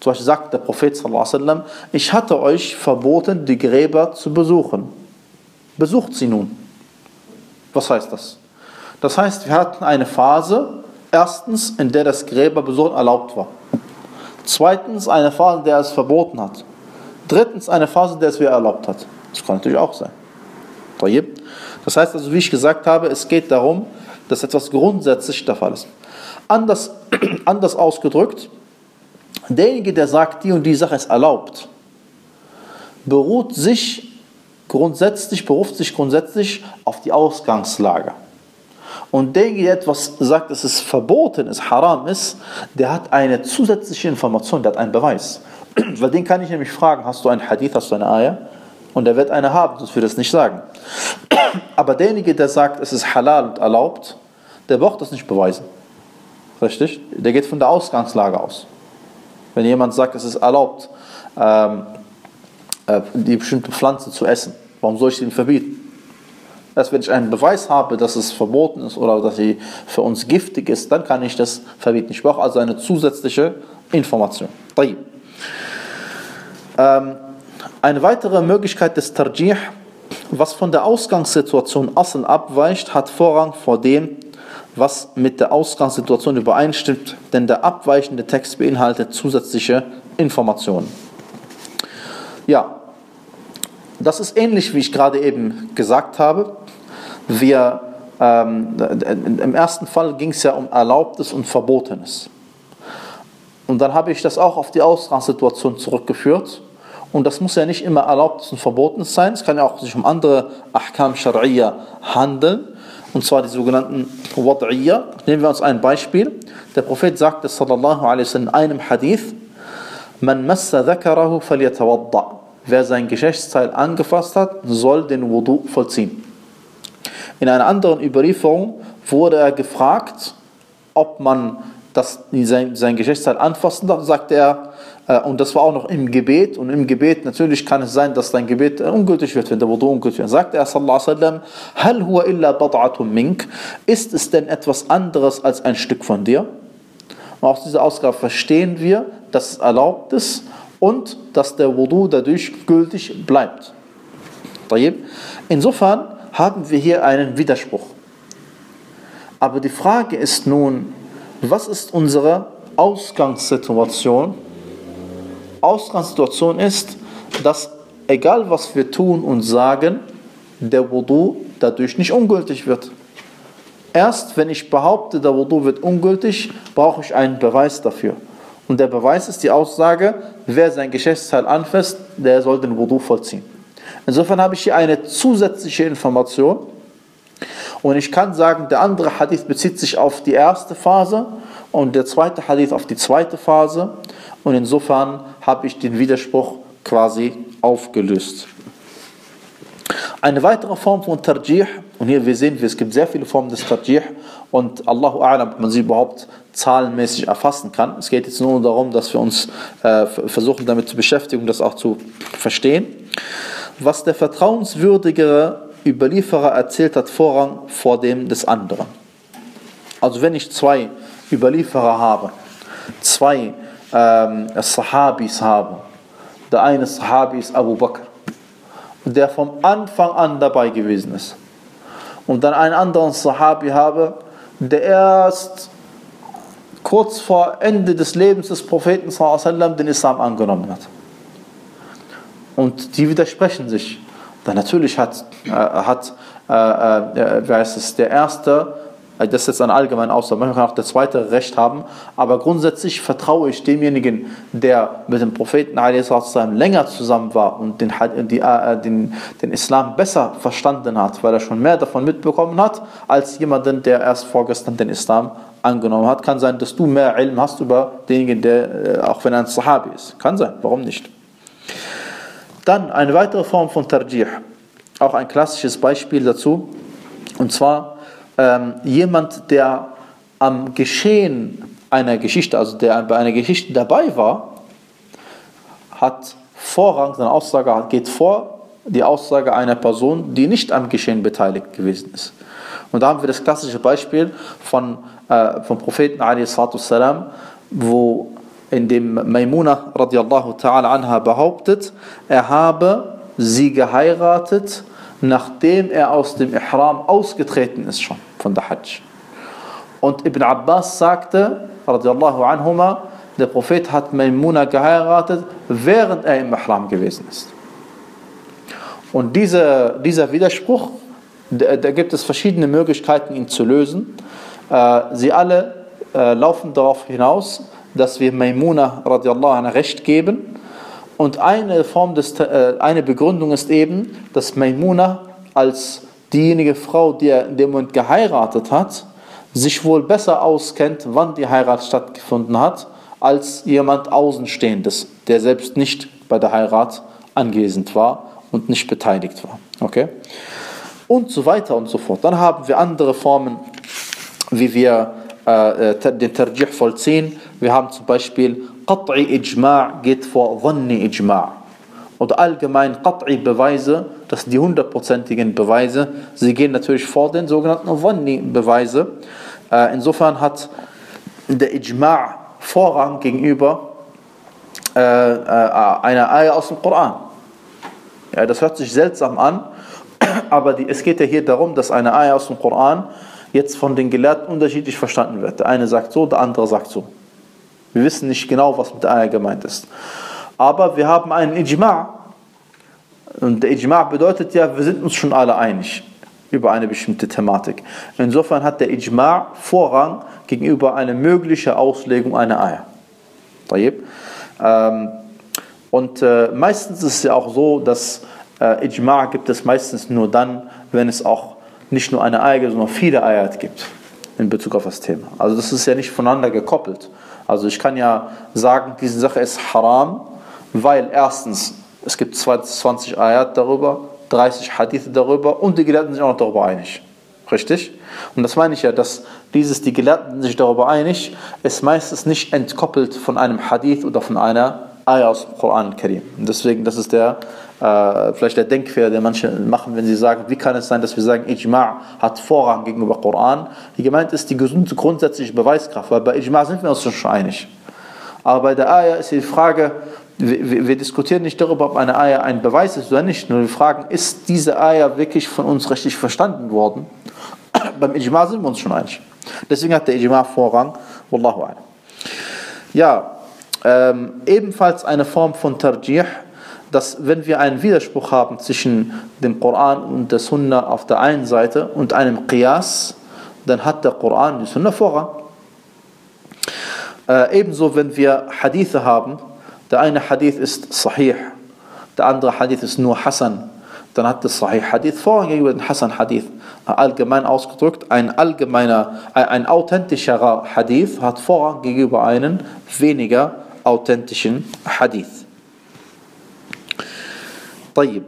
Zum Beispiel sagt der Prophet sallam, ich hatte euch verboten, die Gräber zu besuchen. Besucht sie nun. Was heißt das? Das heißt, wir hatten eine Phase, erstens, in der das Gräberbesuch erlaubt war. Zweitens, eine Phase, in der es verboten hat. Drittens, eine Phase, in der es wieder erlaubt hat. Das kann natürlich auch sein. Das heißt also, wie ich gesagt habe, es geht darum, dass etwas grundsätzlich der Fall ist. Anders, anders ausgedrückt, derjenige, der sagt, die und die Sache ist erlaubt, beruht sich grundsätzlich, beruft sich grundsätzlich auf die Ausgangslage. Und derjenige, der etwas sagt, dass es verboten ist, haram ist, der hat eine zusätzliche Information, der hat einen Beweis. Weil den kann ich nämlich fragen, hast du einen Hadith, hast du eine Ayah? Und er wird eine haben, sonst würde es nicht sagen. Aber derjenige, der sagt, es ist halal und erlaubt, der braucht das nicht beweisen. Richtig? Der geht von der Ausgangslage aus. Wenn jemand sagt, es ist erlaubt, ähm, äh, die bestimmte Pflanze zu essen, warum soll ich sie verbieten? Erst wenn ich einen Beweis habe, dass es verboten ist oder dass sie für uns giftig ist, dann kann ich das verbieten. Ich brauche also eine zusätzliche Information. Ähm, eine weitere Möglichkeit des Tarjih, was von der Ausgangssituation Asl abweicht, hat Vorrang vor dem, was mit der Ausgangssituation übereinstimmt, denn der abweichende Text beinhaltet zusätzliche Informationen. Ja, das ist ähnlich, wie ich gerade eben gesagt habe. Wir, ähm, Im ersten Fall ging es ja um Erlaubtes und Verbotenes. Und dann habe ich das auch auf die Ausgangssituation zurückgeführt. Und das muss ja nicht immer erlaubt und verboten sein. Es kann ja auch sich um andere Ahkam Shar'iyya handeln. Und zwar die sogenannten Wad'iyya. Nehmen wir uns ein Beispiel. Der Prophet sagte sallallahu alaihi in einem Hadith, Man massa dhakarahu falyatawadda. Wer sein Geschlechtsteil angefasst hat, soll den Wudu vollziehen. In einer anderen Überlieferung wurde er gefragt, ob man das, sein, sein Geschlechtsteil anfassen darf, sagte er, und das war auch noch im Gebet, und im Gebet natürlich kann es sein, dass dein Gebet ungültig wird, wenn der Wudu ungültig wird. Sagte er, sallallahu alaihi bad'atun mink, ist es denn etwas anderes als ein Stück von dir? Und aus dieser Ausgabe verstehen wir, dass es erlaubt ist und dass der Wudu dadurch gültig bleibt. Insofern haben wir hier einen Widerspruch. Aber die Frage ist nun, was ist unsere Ausgangssituation? Ausgangssituation ist, dass egal was wir tun und sagen, der Wudu dadurch nicht ungültig wird. Erst wenn ich behaupte, der Wudu wird ungültig, brauche ich einen Beweis dafür. Und der Beweis ist die Aussage, wer sein Geschäftsteil anfasst, der soll den Wudu vollziehen. Insofern habe ich hier eine zusätzliche Information. Und ich kann sagen, der andere Hadith bezieht sich auf die erste Phase und der zweite Hadith auf die zweite Phase. Und insofern habe ich den Widerspruch quasi aufgelöst. Eine weitere Form von Tarjih, und hier wir sehen, es gibt sehr viele Formen des Tarjih und Allahu A'lam, ob man sie überhaupt zahlenmäßig erfassen kann. Es geht jetzt nur darum, dass wir uns äh, versuchen damit zu beschäftigen, das auch zu verstehen. Was der vertrauenswürdigere Überlieferer erzählt hat, Vorrang vor dem des anderen. Also wenn ich zwei Überlieferer habe, zwei ähm, Sahabis habe, der eine Sahabi ist Abu Bakr, der vom Anfang an dabei gewesen ist. Und dann einen anderen Sahabi habe, der erst kurz vor Ende des Lebens des Propheten sallam, den Islam angenommen hat. Und die widersprechen sich. Dann natürlich hat, äh, hat äh, äh, wer ist es, der erste das ist jetzt eine allgemeine Aussage. Manchmal kann auch der zweite Recht haben, aber grundsätzlich vertraue ich demjenigen, der mit dem Propheten länger zusammen war und den, die, äh, den, den Islam besser verstanden hat, weil er schon mehr davon mitbekommen hat, als jemanden, der erst vorgestern den Islam angenommen hat. Kann sein, dass du mehr Ilm hast über denjenigen, der, äh, auch wenn er ein Sahabi ist. Kann sein, warum nicht? Dann eine weitere Form von Tarjih, auch ein klassisches Beispiel dazu, und zwar ähm, jemand, der am Geschehen einer Geschichte, also der bei einer Geschichte dabei war, hat Vorrang, seine Aussage geht vor die Aussage einer Person, die nicht am Geschehen beteiligt gewesen ist. Und da haben wir das klassische Beispiel von, äh, vom Propheten salam, wo in dem Maimuna radiallahu ta'ala anha behauptet, er habe sie geheiratet, nachdem er aus dem Ihram ausgetreten ist schon von der Hajj. Und Ibn Abbas sagte, radiallahu anhuma, der Prophet hat Maimuna geheiratet, während er im Ihram gewesen ist. Und diese, dieser Widerspruch, da, da, gibt es verschiedene Möglichkeiten, ihn zu lösen. Äh, sie alle äh, laufen darauf hinaus, dass wir Maimuna radiallahu anha recht geben. Und eine Form des, äh, eine Begründung ist eben, dass Maimuna als diejenige Frau, die er in dem Moment geheiratet hat, sich wohl besser auskennt, wann die Heirat stattgefunden hat, als jemand Außenstehendes, der selbst nicht bei der Heirat anwesend war und nicht beteiligt war. Okay? Und so weiter und so fort. Dann haben wir andere Formen, wie wir äh, äh den Tarjih vollziehen. Wir haben zum Beispiel Qat'i Ijma' geht vor Dhanni Ijma' oder allgemein Qat'i Beweise, das sind die hundertprozentigen Beweise, sie gehen natürlich vor den sogenannten Wanni Beweise. Äh, insofern hat der Ijma' Vorrang gegenüber äh, äh, einer Ayah aus dem Koran. Ja, das hört sich seltsam an, aber die, es geht ja hier darum, dass eine Ayah aus dem Koran jetzt von den Gelehrten unterschiedlich verstanden wird. Der eine sagt so, der andere sagt so. Wir wissen nicht genau, was mit der Ayah gemeint ist. Aber wir haben einen Ijma' und der Ijma' bedeutet ja, wir sind uns schon alle einig über eine bestimmte Thematik. Insofern hat der Ijma' Vorrang gegenüber einer möglichen Auslegung einer Ayah. Ähm, Und äh, meistens ist es ja auch so, dass äh, Ijma' gibt es meistens nur dann, wenn es auch nicht nur eine Eier, sondern viele Ayat gibt in Bezug auf das Thema. Also das ist ja nicht voneinander gekoppelt. Also ich kann ja sagen, diese Sache ist haram, weil erstens, es gibt 20 Ayat darüber, 30 Hadithe darüber und die Gelehrten sind auch noch darüber einig. Richtig? Und das meine ich ja, dass dieses, die Gelehrten sich darüber einig, ist meistens nicht entkoppelt von einem Hadith oder von einer Ayah aus dem Koran Karim. Deswegen, das ist der, äh, vielleicht der Denkfehler, den manche machen, wenn sie sagen, wie kann es sein, dass wir sagen, Ijma' hat Vorrang gegenüber Koran. Die gemeint ist die gesunde grundsätzliche Beweiskraft, weil bei Ijma' sind wir uns schon einig. Aber bei der Ayah ist die Frage, wir, wir, diskutieren nicht darüber, ob eine Ayah ein Beweis ist oder nicht, nur wir fragen, ist diese Ayah wirklich von uns richtig verstanden worden? Beim Ijma sind wir uns schon einig. Deswegen hat der Ijma Vorrang. Wallahu a'lam. Ja, ähm, ebenfalls eine Form von Tarjih, dass wenn wir einen Widerspruch haben zwischen dem Koran und der Sunna auf der einen Seite und einem Qiyas, dann hat der Koran die Sunna Vorrang. Äh, ebenso, wenn wir Hadithe haben, der eine Hadith ist Sahih, der andere Hadith ist nur Hassan, dann hat das Sahih Hadith Vorrang gegenüber dem Hassan Hadith allgemein ausgedrückt, ein allgemeiner, ein authentischerer Hadith hat Vorrang gegenüber einem weniger authentischen Hadith. طيب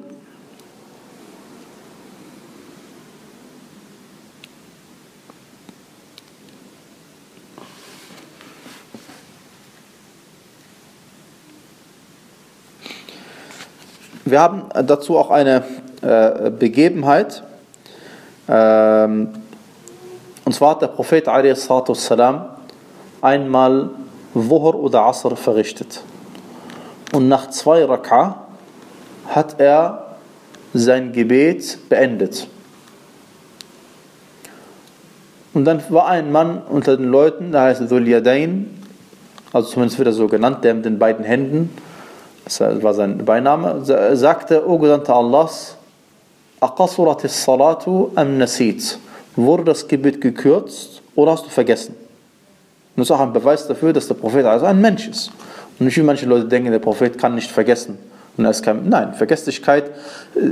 Wir haben dazu auch eine äh, Begebenheit, ähm, und zwar hat der Prophet والسلام, einmal Wuhr oder Asr verrichtet. Und nach zwei Rak'a hat er sein Gebet beendet. Und dann war ein Mann unter den Leuten, der heißt Dhul Yadain, also zumindest wird er so genannt, der mit den beiden Händen, das war sein Beiname, sagte, O Gesandter Allahs, Aqasurat salatu am nasit. Wurde das Gebet gekürzt oder hast du vergessen? Und das ist auch ein Beweis dafür, dass der Prophet also ein Mensch ist. Und nicht wie manche Leute denken, der Prophet kann nicht vergessen. Und er ist kein, nein, Vergesslichkeit,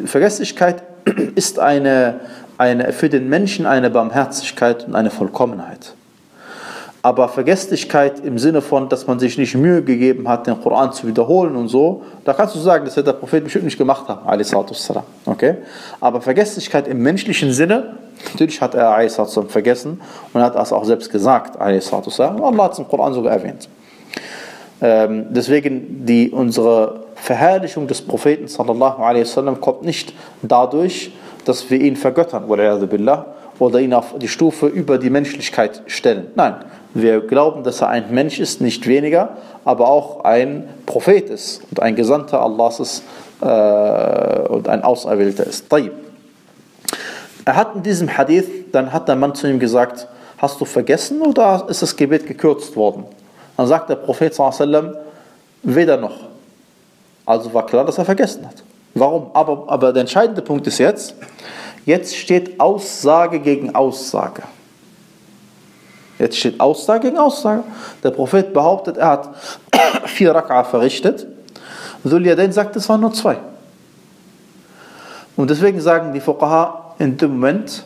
Vergesslichkeit ist eine, eine, für den Menschen eine Barmherzigkeit und eine Vollkommenheit. Aber Vergesslichkeit im Sinne von, dass man sich nicht Mühe gegeben hat, den Koran zu wiederholen und so, da kannst du sagen, das hätte der Prophet bestimmt nicht gemacht haben. Okay? Aber Vergesslichkeit im menschlichen Sinne, natürlich hat er vergessen und hat das auch selbst gesagt. Allah hat es im Koran sogar erwähnt. Ähm, deswegen die, unsere Verherrlichung des Propheten sallallahu alaihi wasallam kommt nicht dadurch, dass wir ihn vergöttern oder ihn auf die Stufe über die Menschlichkeit stellen. Nein, wir glauben, dass er ein Mensch ist, nicht weniger, aber auch ein Prophet ist und ein Gesandter Allahs ist äh, und ein Auserwählter ist. Taib. Er hat in diesem Hadith, dann hat der Mann zu ihm gesagt, hast du vergessen oder ist das Gebet gekürzt worden? Dann sagt der Prophet sallam, weder noch. Also war klar, dass er vergessen hat. Warum? Aber, aber der entscheidende Punkt ist jetzt, jetzt steht Aussage gegen Aussage. Jetzt steht Aussage gegen Aussage. Der Prophet behauptet, er hat vier Rak'a verrichtet. Dhul Yadain sagt, es waren nur zwei. Und deswegen sagen die Fuqaha, in dem Moment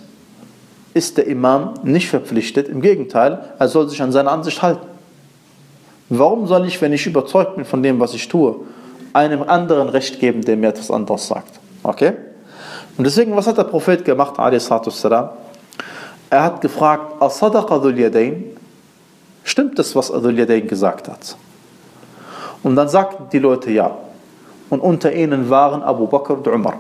ist der Imam nicht verpflichtet. Im Gegenteil, er soll sich an seine Ansicht halten. Warum soll ich, wenn ich überzeugt bin von dem, was ich tue, einem anderen Recht geben, der mir etwas anderes sagt? Okay? Und deswegen, was hat der Prophet gemacht, a.s.? Er hat gefragt? Stimmt das, was Yadain gesagt hat? Und dann sagten die Leute ja. Und unter ihnen waren Abu Bakr und Umar.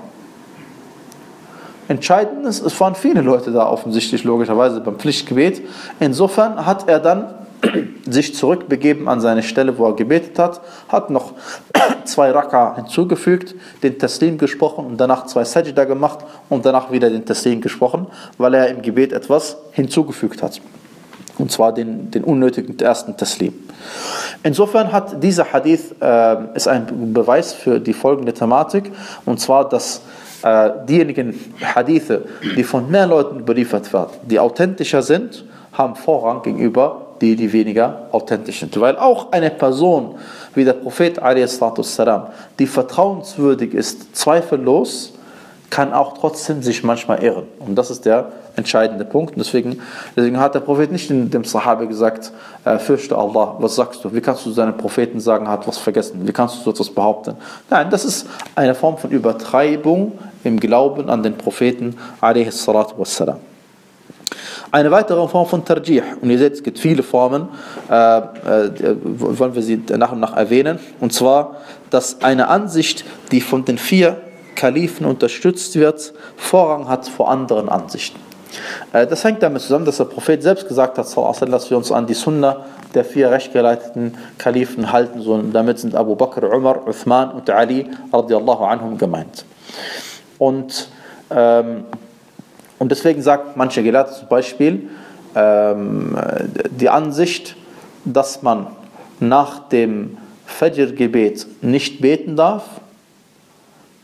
Entscheidend ist, es waren viele Leute da offensichtlich, logischerweise beim Pflichtgebet. Insofern hat er dann sich zurückbegeben an seine Stelle, wo er gebetet hat, hat noch zwei Raka hinzugefügt, den Taslim gesprochen und danach zwei Sajda gemacht und danach wieder den Taslim gesprochen, weil er im Gebet etwas hinzugefügt hat. Und zwar den, den unnötigen ersten Taslim. Insofern hat dieser Hadith äh, ist ein Beweis für die folgende Thematik, und zwar, dass äh, diejenigen Hadithe, die von mehr Leuten überliefert werden, die authentischer sind, haben Vorrang gegenüber die, die weniger authentisch sind. Weil auch eine Person wie der Prophet, salam, die vertrauenswürdig ist, zweifellos, kann auch trotzdem sich manchmal irren. Und das ist der entscheidende Punkt. Und deswegen, deswegen hat der Prophet nicht dem Sahabe gesagt, äh, fürchte Allah, was sagst du? Wie kannst du seinen Propheten sagen, hat was vergessen? Wie kannst du so etwas behaupten? Nein, das ist eine Form von Übertreibung im Glauben an den Propheten, wassalam. Eine weitere Form von Tarjih, und ihr seht, es gibt viele Formen, äh, äh, wollen wir sie nach und nach erwähnen, und zwar, dass eine Ansicht, die von den vier Kalifen unterstützt wird, Vorrang hat vor anderen Ansichten. Äh, das hängt damit zusammen, dass der Prophet selbst gesagt hat, dass wir uns an die Sunna der vier rechtgeleiteten Kalifen halten sollen. Damit sind Abu Bakr, Umar, Uthman und Ali radiallahu anhum gemeint. Und, ähm, und deswegen sagt manche Gelehrte zum Beispiel ähm, die Ansicht, dass man nach dem Fajr-Gebet nicht beten darf,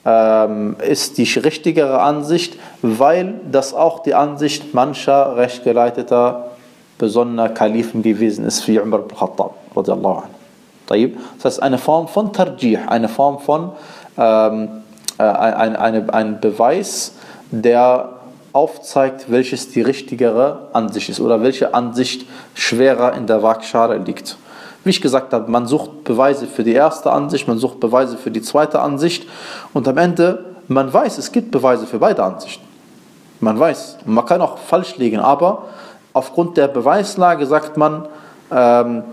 ähm, ist die richtigere Ansicht, weil das auch die Ansicht mancher rechtgeleiteter, besonderer Kalifen gewesen ist, wie Umar ibn Khattab. Das heißt, eine Form von Tarjih, eine Form von ähm, äh, ein, eine, ein Beweis, der aufzeigt, welches die richtigere Ansicht ist oder welche Ansicht schwerer in der Waagschale liegt. Wie ich gesagt habe, man sucht Beweise für die erste Ansicht, man sucht Beweise für die zweite Ansicht und am Ende, man weiß, es gibt Beweise für beide Ansichten. Man weiß, man kann auch falsch liegen, aber aufgrund der Beweislage sagt man, ähm,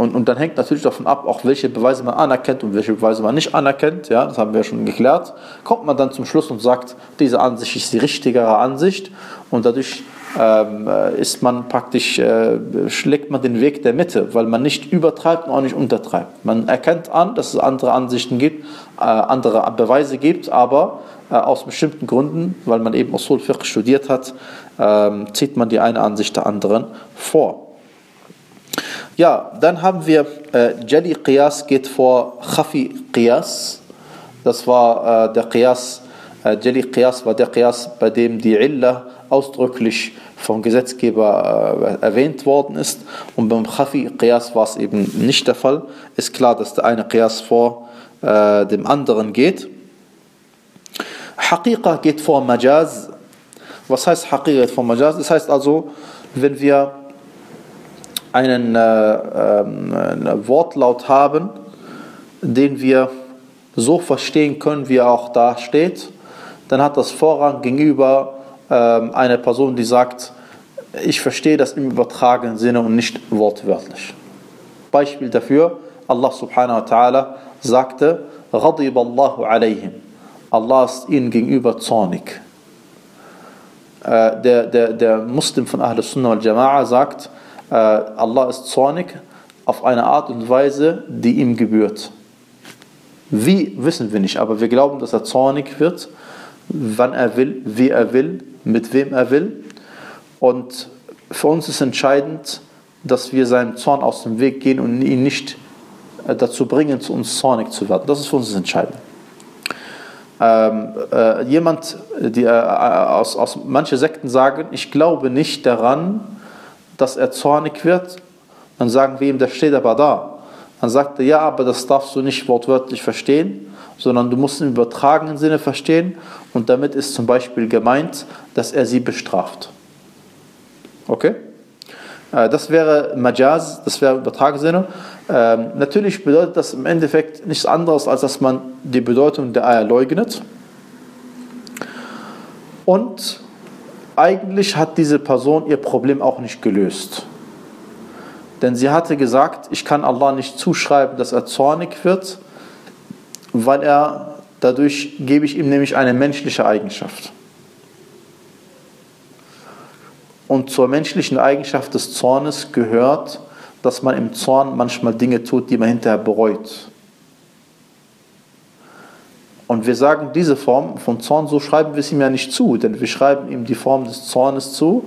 und, und dann hängt natürlich davon ab, auch welche Beweise man anerkennt und welche Beweise man nicht anerkennt, ja, das haben wir schon geklärt, kommt man dann zum Schluss und sagt, diese Ansicht ist die richtigere Ansicht und dadurch ähm, äh, ist man praktisch, äh, schlägt man den Weg der Mitte, weil man nicht übertreibt und auch nicht untertreibt. Man erkennt an, dass es andere Ansichten gibt, äh, andere Beweise gibt, aber äh, aus bestimmten Gründen, weil man eben Usul Fiqh studiert hat, ähm, zieht man die eine Ansicht der anderen vor. Ja, dann haben wir äh, Jali Qiyas geht vor Khafi Qiyas. Das war äh, der Qiyas, äh, Jali Qiyas war der Qiyas, bei dem die Illa ausdrücklich vom Gesetzgeber äh, erwähnt worden ist. Und beim Khafi Qiyas war es eben nicht der Fall. Ist klar, dass der eine Qiyas vor äh, dem anderen geht. Haqiqa geht vor Majaz. Was heißt Haqiqa geht vor Majaz? Das heißt also, wenn wir einen äh, äh, Wortlaut haben, den wir so verstehen können, wie er auch da steht, dann hat das Vorrang gegenüber ähm, eine Person, die sagt, ich verstehe das im übertragenen Sinne und nicht wortwörtlich. Beispiel dafür, Allah subhanahu wa ta'ala sagte, Allahu alayhim. Allah ist ihnen gegenüber zornig. Äh, der, der, der Muslim von Ahl Sunnah wal Jama'a sagt, Allah ist zornig auf eine Art und Weise, die ihm gebührt. Wie, wissen wir nicht, aber wir glauben, dass er zornig wird, wann er will, wie er will, mit wem er will. Und für uns ist entscheidend, dass wir seinem Zorn aus dem Weg gehen und ihn nicht äh, dazu bringen, zu uns zornig zu werden. Das ist für uns das Entscheidende. Ähm, äh, jemand, die, äh, aus, aus manche Sekten sagen, ich glaube nicht daran, dass er zornig wird. Dann sagen wir ihm, der steht aber da. Dann sagt er, ja, aber das darfst du nicht wortwörtlich verstehen sondern du musst im übertragenen Sinne verstehen und damit ist zum Beispiel gemeint, dass er sie bestraft. Okay? Äh, das wäre Majaz, das wäre im übertragenen Sinne. Ähm, natürlich bedeutet das im Endeffekt nichts anderes, als dass man die Bedeutung der Eier leugnet. Und eigentlich hat diese Person ihr Problem auch nicht gelöst. Denn sie hatte gesagt, ich kann Allah nicht zuschreiben, dass er zornig wird, weil er dadurch gebe ich ihm nämlich eine menschliche Eigenschaft. Und zur menschlichen Eigenschaft des Zornes gehört, dass man im Zorn manchmal Dinge tut, die man hinterher bereut. Und wir sagen diese Form von Zorn, so schreiben wir es ihm ja nicht zu, denn wir schreiben ihm die Form des Zornes zu,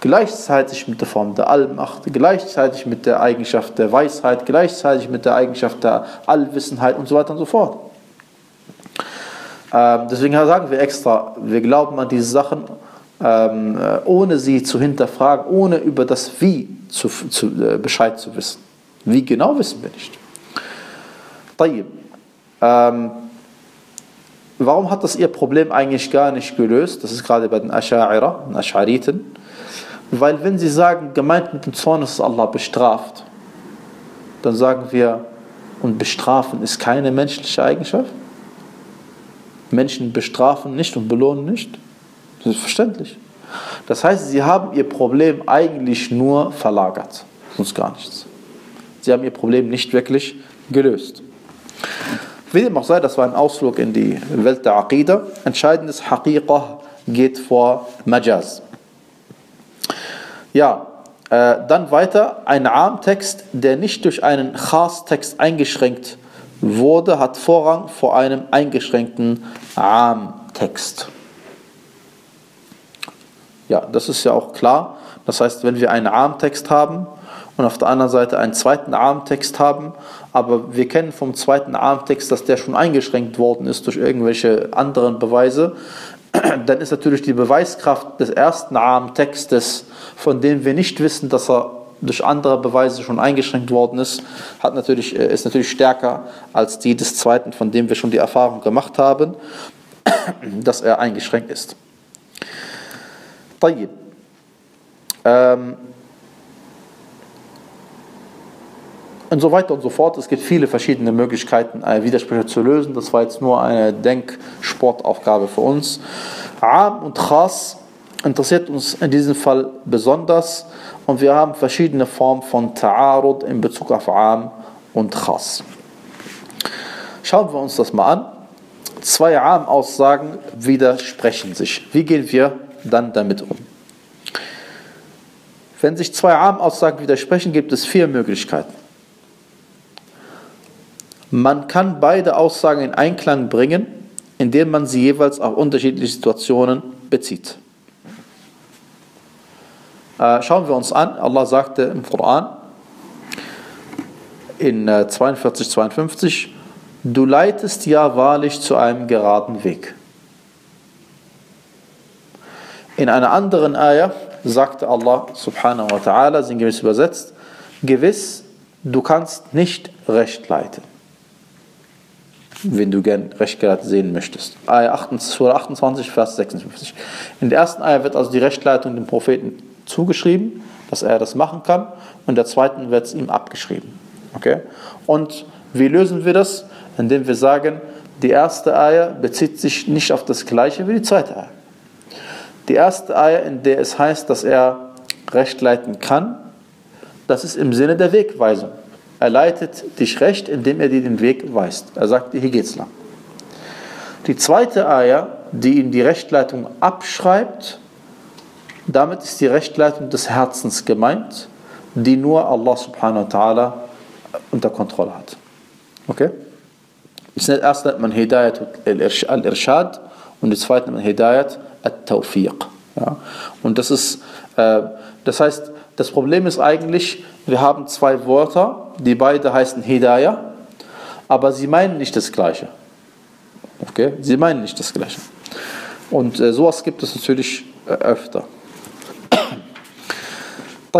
gleichzeitig mit der Form der Allmacht, gleichzeitig mit der Eigenschaft der Weisheit, gleichzeitig mit der Eigenschaft der Allwissenheit und so weiter und so fort. Ähm, deswegen sagen wir extra, wir glauben an diese Sachen, ähm, äh, ohne sie zu hinterfragen, ohne über das Wie zu, zu, äh, Bescheid zu wissen. Wie genau wissen wir nicht. Ähm, warum hat das ihr Problem eigentlich gar nicht gelöst? Das ist gerade bei den Asha'ira, den Ash'ariten. Weil wenn sie sagen, gemeint mit dem Zorn ist Allah bestraft, dann sagen wir, und bestrafen ist keine menschliche Eigenschaft. Menschen bestrafen nicht und belohnen nicht. Das ist verständlich. Das heißt, sie haben ihr Problem eigentlich nur verlagert, sonst gar nichts. Sie haben ihr Problem nicht wirklich gelöst. Wie dem auch sei, das war ein Ausflug in die Welt der Aqidah. Entscheidendes Haqiqah geht vor Majaz. Ja, äh, dann weiter, ein Armtext, der nicht durch einen Khas-Text eingeschränkt wurde, hat Vorrang vor einem eingeschränkten Armtext. Ja, das ist ja auch klar. Das heißt, wenn wir einen Armtext haben und auf der anderen Seite einen zweiten Armtext haben, aber wir kennen vom zweiten Armtext, dass der schon eingeschränkt worden ist durch irgendwelche anderen Beweise, dann ist natürlich die Beweiskraft des ersten Armtextes, von dem wir nicht wissen, dass er durch andere Beweise schon eingeschränkt worden ist, hat natürlich, äh, ist natürlich stärker als die des zweiten, von dem wir schon die Erfahrung gemacht haben, dass er eingeschränkt ist. Ähm, und so weiter und so fort. Es gibt viele verschiedene Möglichkeiten, Widersprüche zu lösen. Das war jetzt nur eine Denksportaufgabe für uns. Am und Khas interessiert uns in diesem Fall besonders und wir haben verschiedene Formen von Ta'arud in Bezug auf Am und Khas. Schauen wir uns das mal an. Zwei Am-Aussagen widersprechen sich. Wie gehen wir dann damit um? Wenn sich zwei Am-Aussagen widersprechen, gibt es vier Möglichkeiten. Man kann beide Aussagen in Einklang bringen, indem man sie jeweils auf unterschiedliche Situationen bezieht. Äh, schauen wir uns an, Allah sagte im Koran in 42, äh, 52, du leitest ja wahrlich zu einem geraden Weg. In einer anderen Ayah sagte Allah subhanahu wa ta'ala, sinngemäß übersetzt, gewiss, du kannst nicht recht leiten wenn du gern rechtgeleitet sehen möchtest. Ayah 28, Surah 28, Vers 56. In der ersten Ayah wird also die Rechtleitung dem Propheten zugeschrieben, dass er das machen kann, und in der zweiten wird es ihm abgeschrieben. Okay? Und wie lösen wir das? Indem wir sagen, die erste Ayah bezieht sich nicht auf das gleiche wie die zweite Ayah. Die erste Ayah, in der es heißt, dass er recht leiten kann, das ist im Sinne der Wegweisung. Er leitet dich recht, indem er dir den Weg weist. Er sagt dir, hier geht's lang. Die zweite Ayah, die ihm die Rechtleitung abschreibt, damit ist die Rechtleitung des Herzens gemeint, die nur Allah subhanahu wa ta'ala unter Kontrolle hat. Okay? Das erste nennt man Hidayat al-Irshad und die zweite nennt man Hidayat al-Tawfiq. Ja? Und das ist, äh, das heißt, das Problem ist eigentlich, wir haben zwei Wörter, die beide heißen Hidayah, aber sie meinen nicht das Gleiche. Okay? Sie meinen nicht das Gleiche. Und äh, sowas gibt es natürlich äh, öfter.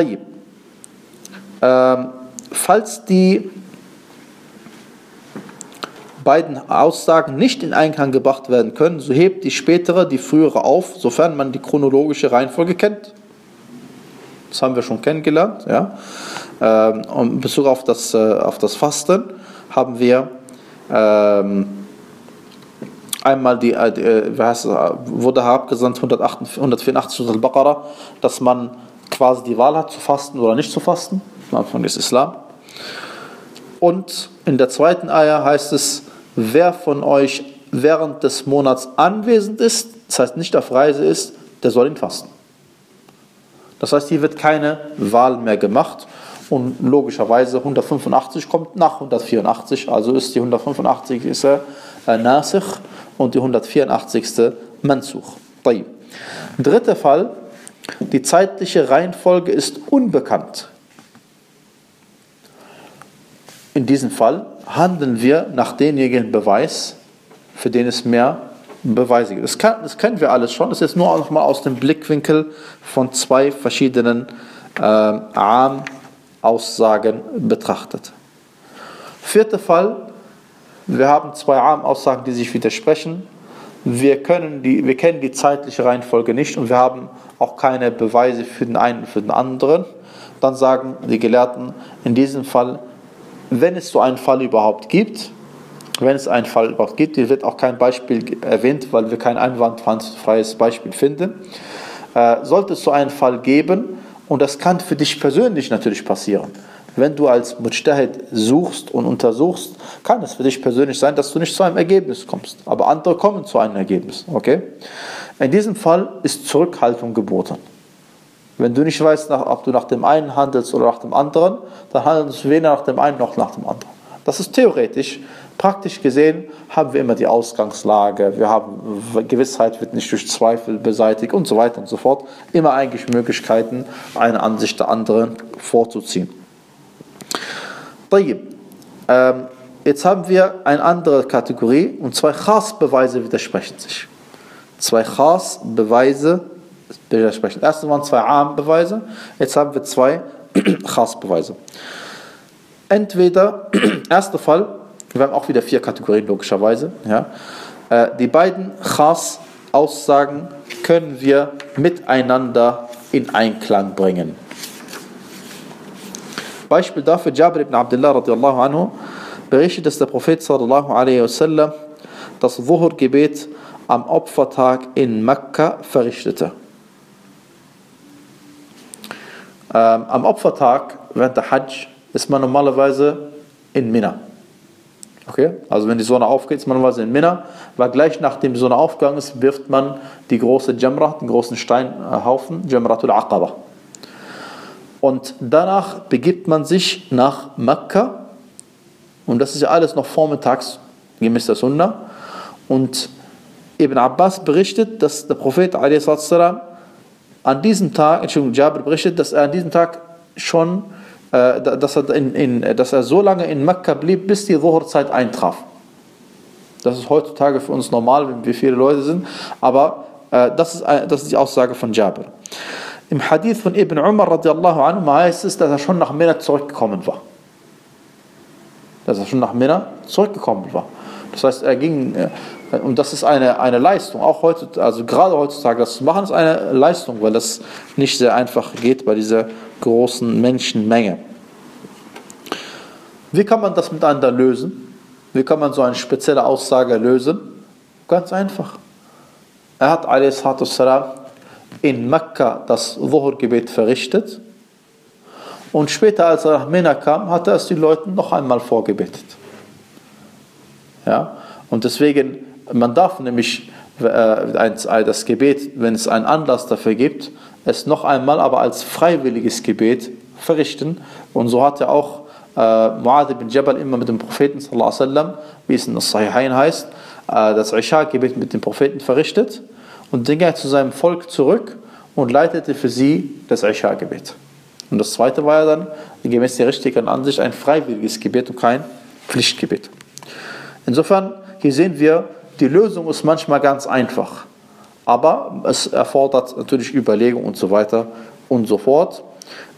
ähm, falls die beiden Aussagen nicht in Einklang gebracht werden können, so hebt die spätere die frühere auf, sofern man die chronologische Reihenfolge kennt. Das haben wir schon kennengelernt. Ja. Ähm, in Bezug auf das, äh, auf das Fasten haben wir ähm, einmal die, äh, äh wie heißt es, wurde herabgesandt 184 Al-Baqarah, dass man quasi die Wahl hat zu fasten oder nicht zu fasten, am Anfang des Islam. Und in der zweiten Eier heißt es, wer von euch während des Monats anwesend ist, das heißt nicht auf Reise ist, der soll ihn fasten. Das heißt, hier wird keine Wahl mehr gemacht und logischerweise 185 kommt nach 184, also ist die 185. Ist, äh, Nasikh und die 184. Mansuch. Dritter Fall, die zeitliche Reihenfolge ist unbekannt. In diesem Fall handeln wir nach demjenigen Beweis, für den es mehr Beweise gibt. Das, kann, das kennen wir alles schon. Das ist nur noch mal aus dem Blickwinkel von zwei verschiedenen äh, Arm-Aussagen betrachtet. Vierter Fall. Wir haben zwei Arm-Aussagen, die sich widersprechen. Wir, können die, wir kennen die zeitliche Reihenfolge nicht und wir haben auch keine Beweise für den einen und für den anderen. Dann sagen die Gelehrten, in diesem Fall, wenn es so einen Fall überhaupt gibt, wenn es einen Fall überhaupt gibt, hier wird auch kein Beispiel erwähnt, weil wir kein einwandfreies Beispiel finden, äh, sollte es so einen Fall geben, und das kann für dich persönlich natürlich passieren. Wenn du als Mujtahid suchst und untersuchst, kann es für dich persönlich sein, dass du nicht zu einem Ergebnis kommst. Aber andere kommen zu einem Ergebnis. Okay? In diesem Fall ist Zurückhaltung geboten. Wenn du nicht weißt, ob du nach dem einen handelst oder nach dem anderen, dann handelst du weder nach dem einen noch nach dem anderen. Das ist theoretisch. Praktisch gesehen haben wir immer die Ausgangslage, wir haben Gewissheit wird nicht durch Zweifel beseitigt und so weiter und so fort. Immer eigentlich Möglichkeiten, eine Ansicht der anderen vorzuziehen. Ähm, jetzt haben wir eine andere Kategorie und zwei Khas-Beweise widersprechen sich. Zwei Khas-Beweise widersprechen. Erstens waren zwei Am-Beweise, jetzt haben wir zwei Khas-Beweise. Entweder, erster Fall, wir haben auch wieder vier Kategorien logischerweise. Ja. Äh, die beiden Khas-Aussagen können wir miteinander in Einklang bringen. Beispiel dafür, Jabir ibn Abdullah radiallahu anhu berichtet, dass der Prophet sallallahu alaihi wasallam das Wuhur-Gebet am Opfertag in Mekka verrichtete. Ähm, am Opfertag während der Hajj ist man normalerweise in Mina. Okay? Also wenn die Sonne aufgeht, ist man in Mina, weil gleich nachdem die Sonne aufgegangen ist, wirft man die große Jamra, den großen Steinhaufen, Jamratul Aqaba. Und danach begibt man sich nach Mekka. Und das ist ja alles noch vormittags, gemäß der Sunna. Und Ibn Abbas berichtet, dass der Prophet an diesem Tag, Entschuldigung, Jabir berichtet, dass er an diesem Tag schon, dass, er in, in, dass er so lange in Mekka blieb, bis die Dhuhr-Zeit eintraf. Das ist heutzutage für uns normal, wenn wir viele Leute sind, aber äh, das, ist, das ist die Aussage von Jabir. Im Hadith von Ibn Umar radiallahu anhu heißt es, dass er schon nach Mina zurückgekommen war. Dass er schon nach Mina zurückgekommen war. Das heißt, er ging, äh, und das ist eine, eine Leistung, auch heute, also gerade heutzutage das zu machen, ist eine Leistung, weil das nicht sehr einfach geht bei dieser großen Menschenmenge. Wie kann man das miteinander lösen? Wie kann man so eine spezielle Aussage lösen? Ganz einfach. Er hat in Mekka das Dhuhr-Gebet verrichtet und später, als er nach Mina kam, hat er es den Leuten noch einmal vorgebetet. Ja? Und deswegen, man darf nämlich äh, das Gebet, wenn es einen Anlass dafür gibt, es noch einmal aber als freiwilliges Gebet verrichten. Und so hat er auch äh, Muad ibn Jabal immer mit dem Propheten, sallam, wie es in das Sahihain heißt, äh, das Isha-Gebet mit dem Propheten verrichtet und dann ging er zu seinem Volk zurück und leitete für sie das Isha-Gebet. Und das zweite war ja dann, gemäß der richtigen Ansicht, ein freiwilliges Gebet und kein Pflichtgebet. Insofern, hier sehen wir, die Lösung ist manchmal ganz einfach. Aber es erfordert natürlich Überlegung und so weiter und so fort.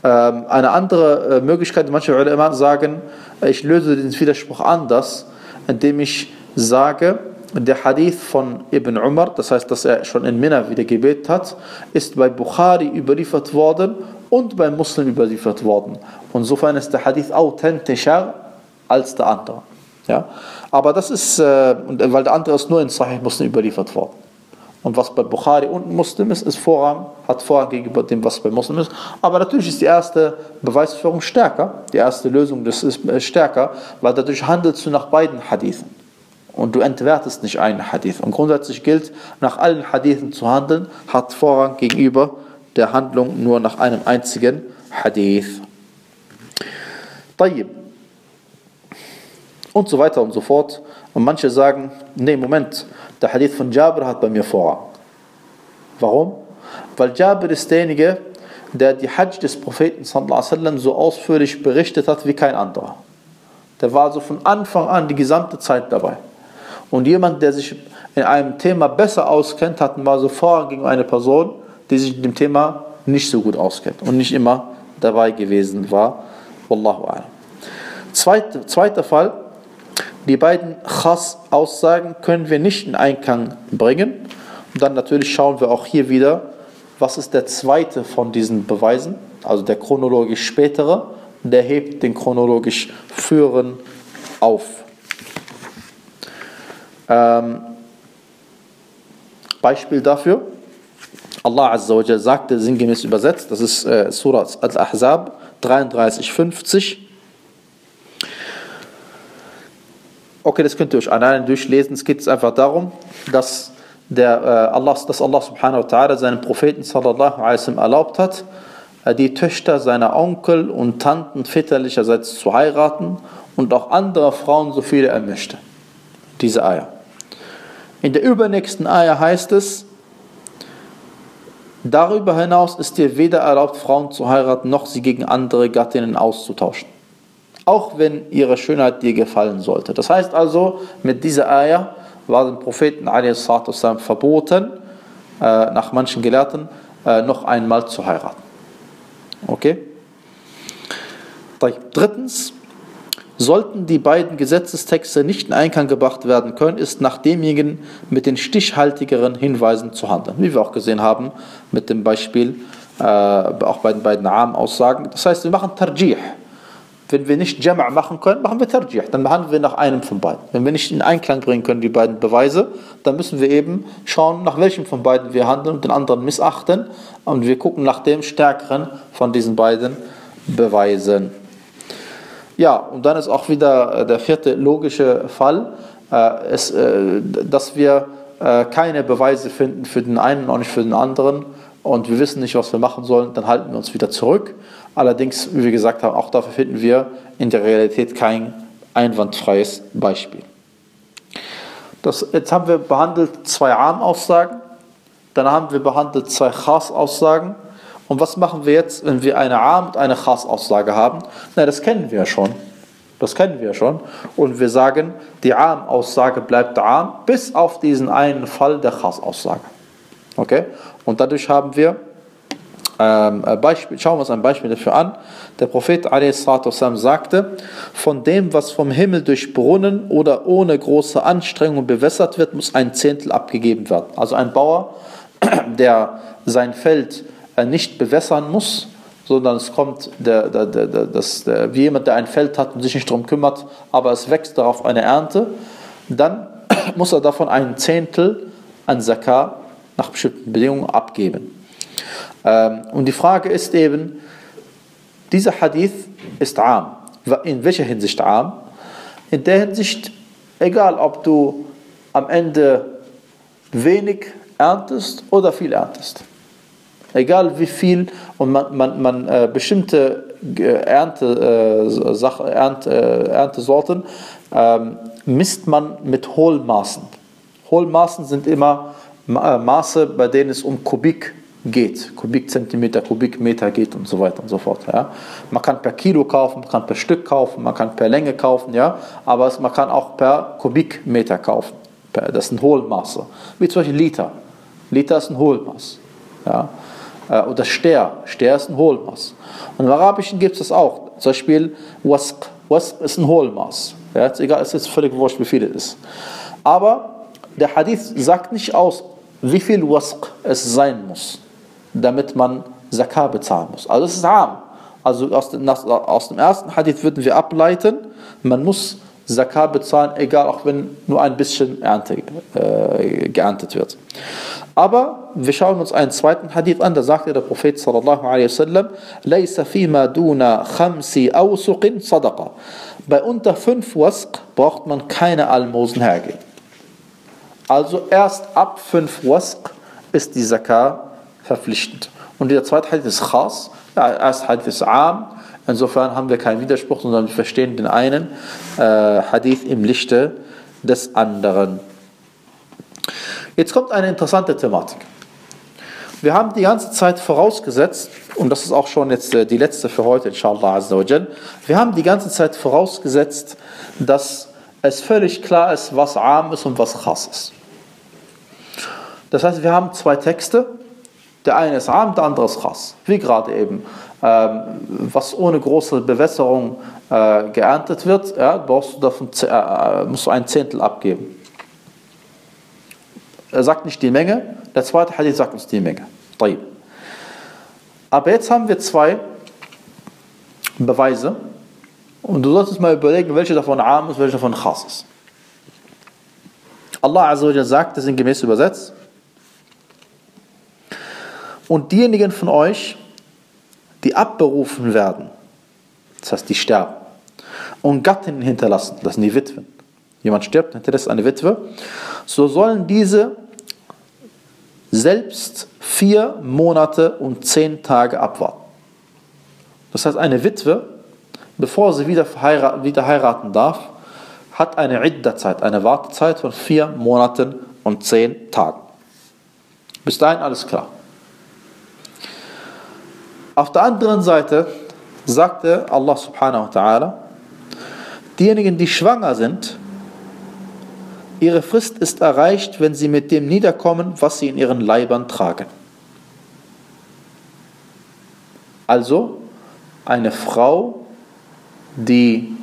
Ähm, eine andere äh, Möglichkeit, manche Ulema sagen, ich löse den Widerspruch anders, indem ich sage, der Hadith von Ibn Umar, das heißt, dass er schon in Mina wieder gebetet hat, ist bei Bukhari überliefert worden und bei Muslim überliefert worden. Insofern ist der Hadith authentischer als der andere. Ja? Aber das ist, äh, weil der andere ist nur in Sahih Muslim überliefert worden. Und was bei Bukhari und Muslim ist, ist Vorrang, hat Vorrang gegenüber dem, was bei Muslim ist. Aber natürlich ist die erste Beweisführung stärker, die erste Lösung das ist äh, stärker, weil dadurch handelst du nach beiden Hadithen. Und du entwertest nicht einen Hadith. Und grundsätzlich gilt, nach allen Hadithen zu handeln, hat Vorrang gegenüber der Handlung nur nach einem einzigen Hadith. طيب. Und so weiter und so fort. Und manche sagen, nee, Moment, der Hadith von Jabir hat bei mir Vorrang. Warum? Weil Jabir ist derjenige, der die Hajj des Propheten so ausführlich berichtet hat wie kein anderer. Der war also von Anfang an die gesamte Zeit dabei. Und jemand, der sich in einem Thema besser auskennt, hat man so Vorrang gegen eine Person, die sich in dem Thema nicht so gut auskennt und nicht immer dabei gewesen war. Wallahu a'lam. Zweiter, zweiter Fall, die beiden Khas-Aussagen können wir nicht in Einklang bringen. Und dann natürlich schauen wir auch hier wieder, was ist der zweite von diesen Beweisen, also der chronologisch spätere, der hebt den chronologisch früheren auf. Ähm, Beispiel dafür, Allah Azza wa Jal sagte sinngemäß übersetzt, das ist äh, Surah Al-Ahzab 33, 50. Okay, das könnt ihr euch alleine durchlesen. Es geht einfach darum, dass, der, äh, Allah, dass Allah subhanahu wa ta'ala seinem Propheten sallallahu alaihi erlaubt hat, äh, die Töchter seiner Onkel und Tanten väterlicherseits zu heiraten und auch andere Frauen, so viele er möchte. Diese Eier. In der übernächsten Eier heißt es, Darüber hinaus ist dir weder erlaubt, Frauen zu heiraten, noch sie gegen andere Gattinnen auszutauschen. Auch wenn ihre Schönheit dir gefallen sollte. Das heißt also, mit dieser Eier war dem Propheten a.s. verboten, äh, nach manchen Gelehrten, äh, noch einmal zu heiraten. Okay? Drittens, Sollten die beiden Gesetzestexte nicht in Einklang gebracht werden können, ist nach demjenigen mit den stichhaltigeren Hinweisen zu handeln. Wie wir auch gesehen haben mit dem Beispiel, äh, auch bei den beiden Arm-Aussagen. Das heißt, wir machen Tarjih. Wenn wir nicht Jama' machen können, machen wir Tarjih. Dann behandeln wir nach einem von beiden. Wenn wir nicht in Einklang bringen können, die beiden Beweise, dann müssen wir eben schauen, nach welchem von beiden wir handeln und den anderen missachten. Und wir gucken nach dem stärkeren von diesen beiden Beweisen. Ja, und dann ist auch wieder äh, der vierte logische Fall, äh, ist, äh, dass wir keine Beweise finden für den einen und nicht für den anderen und wir wissen nicht, was wir machen sollen, dann halten wir uns wieder zurück. Allerdings, wie wir gesagt haben, auch dafür finden wir in der Realität kein einwandfreies Beispiel. Das, jetzt haben wir behandelt zwei Armaussagen, dann haben wir behandelt zwei Chas-Aussagen und was machen wir jetzt, wenn wir eine Arm und eine Chas-Aussage haben? Na, das kennen wir ja schon. Das kennen wir schon. Und wir sagen, die Arm-Aussage bleibt Arm, bis auf diesen einen Fall der Chas-Aussage. Okay? Und dadurch haben wir, ähm, Beispiel, schauen wir uns ein Beispiel dafür an. Der Prophet a.s. sagte, von dem, was vom Himmel durch Brunnen oder ohne große Anstrengung bewässert wird, muss ein Zehntel abgegeben werden. Also ein Bauer, der sein Feld er nicht bewässern muss, sondern es kommt der, der, der, das, wie jemand, der ein Feld hat und sich nicht darum kümmert, aber es wächst darauf eine Ernte, dann muss er davon ein Zehntel an Zakah nach bestimmten Bedingungen abgeben. Ähm, und die Frage ist eben, dieser Hadith ist arm. In welcher Hinsicht arm? In der Hinsicht, egal ob du am Ende wenig erntest oder viel erntest. Egal wie viel und man, man, man äh, bestimmte Ernte, äh, Sach, Ernte, äh, Erntesorten ähm, misst man mit Hohlmaßen. Hohlmaßen sind immer äh, Maße, bei denen es um Kubik geht. Kubikzentimeter, Kubikmeter geht und so weiter und so fort. Ja. Man kann per Kilo kaufen, man kann per Stück kaufen, man kann per Länge kaufen, ja, aber man kann auch per Kubikmeter kaufen. Das sind Hohlmaße. Wie zum Beispiel Liter. Liter ist ein Hohlmaß. Ja äh, oder Ster. Ster ist ein Hohlmaß. Und im Arabischen gibt es das auch. Zum Beispiel Wasq. Wasq ist ein Hohlmaß. Ja, egal, es ist völlig wurscht, wie viel es ist. Aber der Hadith sagt nicht aus, wie viel Wasq es sein muss, damit man Zakah bezahlen muss. Also es ist arm. Also aus dem, aus dem ersten Hadith würden wir ableiten, man muss Zakah bezahlen, egal auch wenn nur ein bisschen Ernte äh, geerntet wird. Aber wir schauen uns einen zweiten Hadith an, da sagte der Prophet sallallahu alaihi wasallam, لَيْسَ فِيمَا دُونَ خَمْسِ أَوْسُقٍ صَدَقَ Bei unter fünf Wasq braucht man keine Almosen hergeben. Also erst ab fünf Wasq ist die Zakah verpflichtend. Und der zweite Hadith ist khas, der erste Hadith ist am, Insofern haben wir keinen Widerspruch, sondern wir verstehen den einen äh, Hadith im Lichte des anderen. Jetzt kommt eine interessante Thematik. Wir haben die ganze Zeit vorausgesetzt, und das ist auch schon jetzt äh, die letzte für heute, inshallah wir haben die ganze Zeit vorausgesetzt, dass es völlig klar ist, was arm ist und was khas ist. Das heißt, wir haben zwei Texte. Der eine ist Am, der andere ist Khas. Wie gerade eben. Ähm, was ohne große Bewässerung äh, geerntet wird, ja, brauchst du davon, äh, musst du ein Zehntel abgeben. Er sagt nicht die Menge, der zweite Hadith sagt uns die Menge. Aber jetzt haben wir zwei Beweise und du solltest mal überlegen, welche davon Am ist, welche davon Khas ist. Allah Azza sagt, das sind gemäß übersetzt, und diejenigen von euch, die abberufen werden, das heißt, die sterben, und Gattinnen hinterlassen, das sind die Witwen. Jemand stirbt, hinterlässt eine Witwe, so sollen diese selbst vier Monate und zehn Tage abwarten. Das heißt, eine Witwe, bevor sie wieder, wieder heiraten darf, hat eine Idda-Zeit, eine Wartezeit von vier Monaten und zehn Tagen. Bis dahin alles klar. Auf der anderen Seite sagte Allah subhanahu wa ta'ala, diejenigen, die schwanger sind, ihre Frist ist erreicht, wenn sie mit dem niederkommen, was sie in ihren Leibern tragen. Also eine Frau, die,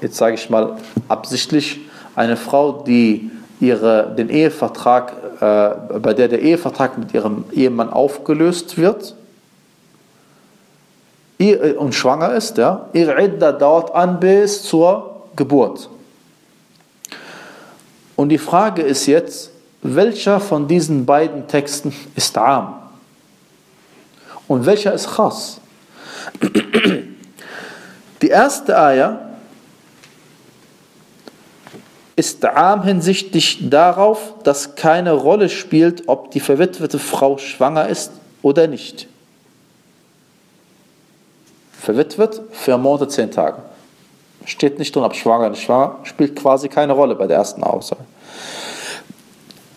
jetzt sage ich mal absichtlich, eine Frau, die ihre, den Ehevertrag, äh, bei der der Ehevertrag mit ihrem Ehemann aufgelöst wird, äh, und schwanger ist, ja, ihre Idda dauert an bis zur Geburt. Und die Frage ist jetzt, welcher von diesen beiden Texten ist Am? Und welcher ist Khas? Die erste Ayah ist Am hinsichtlich darauf, dass keine Rolle spielt, ob die verwitwete Frau schwanger ist oder nicht verwitwet, vier Monate, zehn Tage. Steht nicht drin, ob schwanger oder nicht schwanger, spielt quasi keine Rolle bei der ersten Aussage.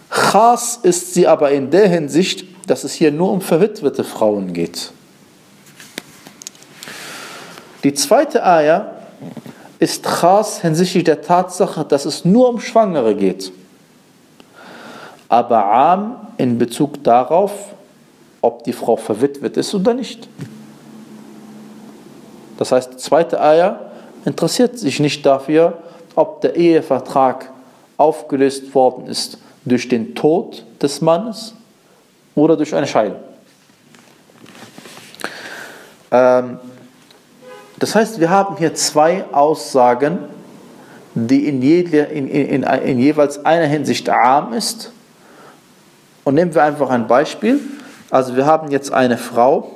Khas ist sie aber in der Hinsicht, dass es hier nur um verwitwete Frauen geht. Die zweite Ayah ist Khas hinsichtlich der Tatsache, dass es nur um Schwangere geht. Aber Am in Bezug darauf, ob die Frau verwitwet ist oder nicht. Das heißt, die zweite Eier interessiert sich nicht dafür, ob der Ehevertrag aufgelöst worden ist durch den Tod des Mannes oder durch eine Scheidung. Ähm, das heißt, wir haben hier zwei Aussagen, die in, jede, in, in, in, jeweils einer Hinsicht arm ist. Und nehmen wir einfach ein Beispiel. Also wir haben jetzt eine Frau,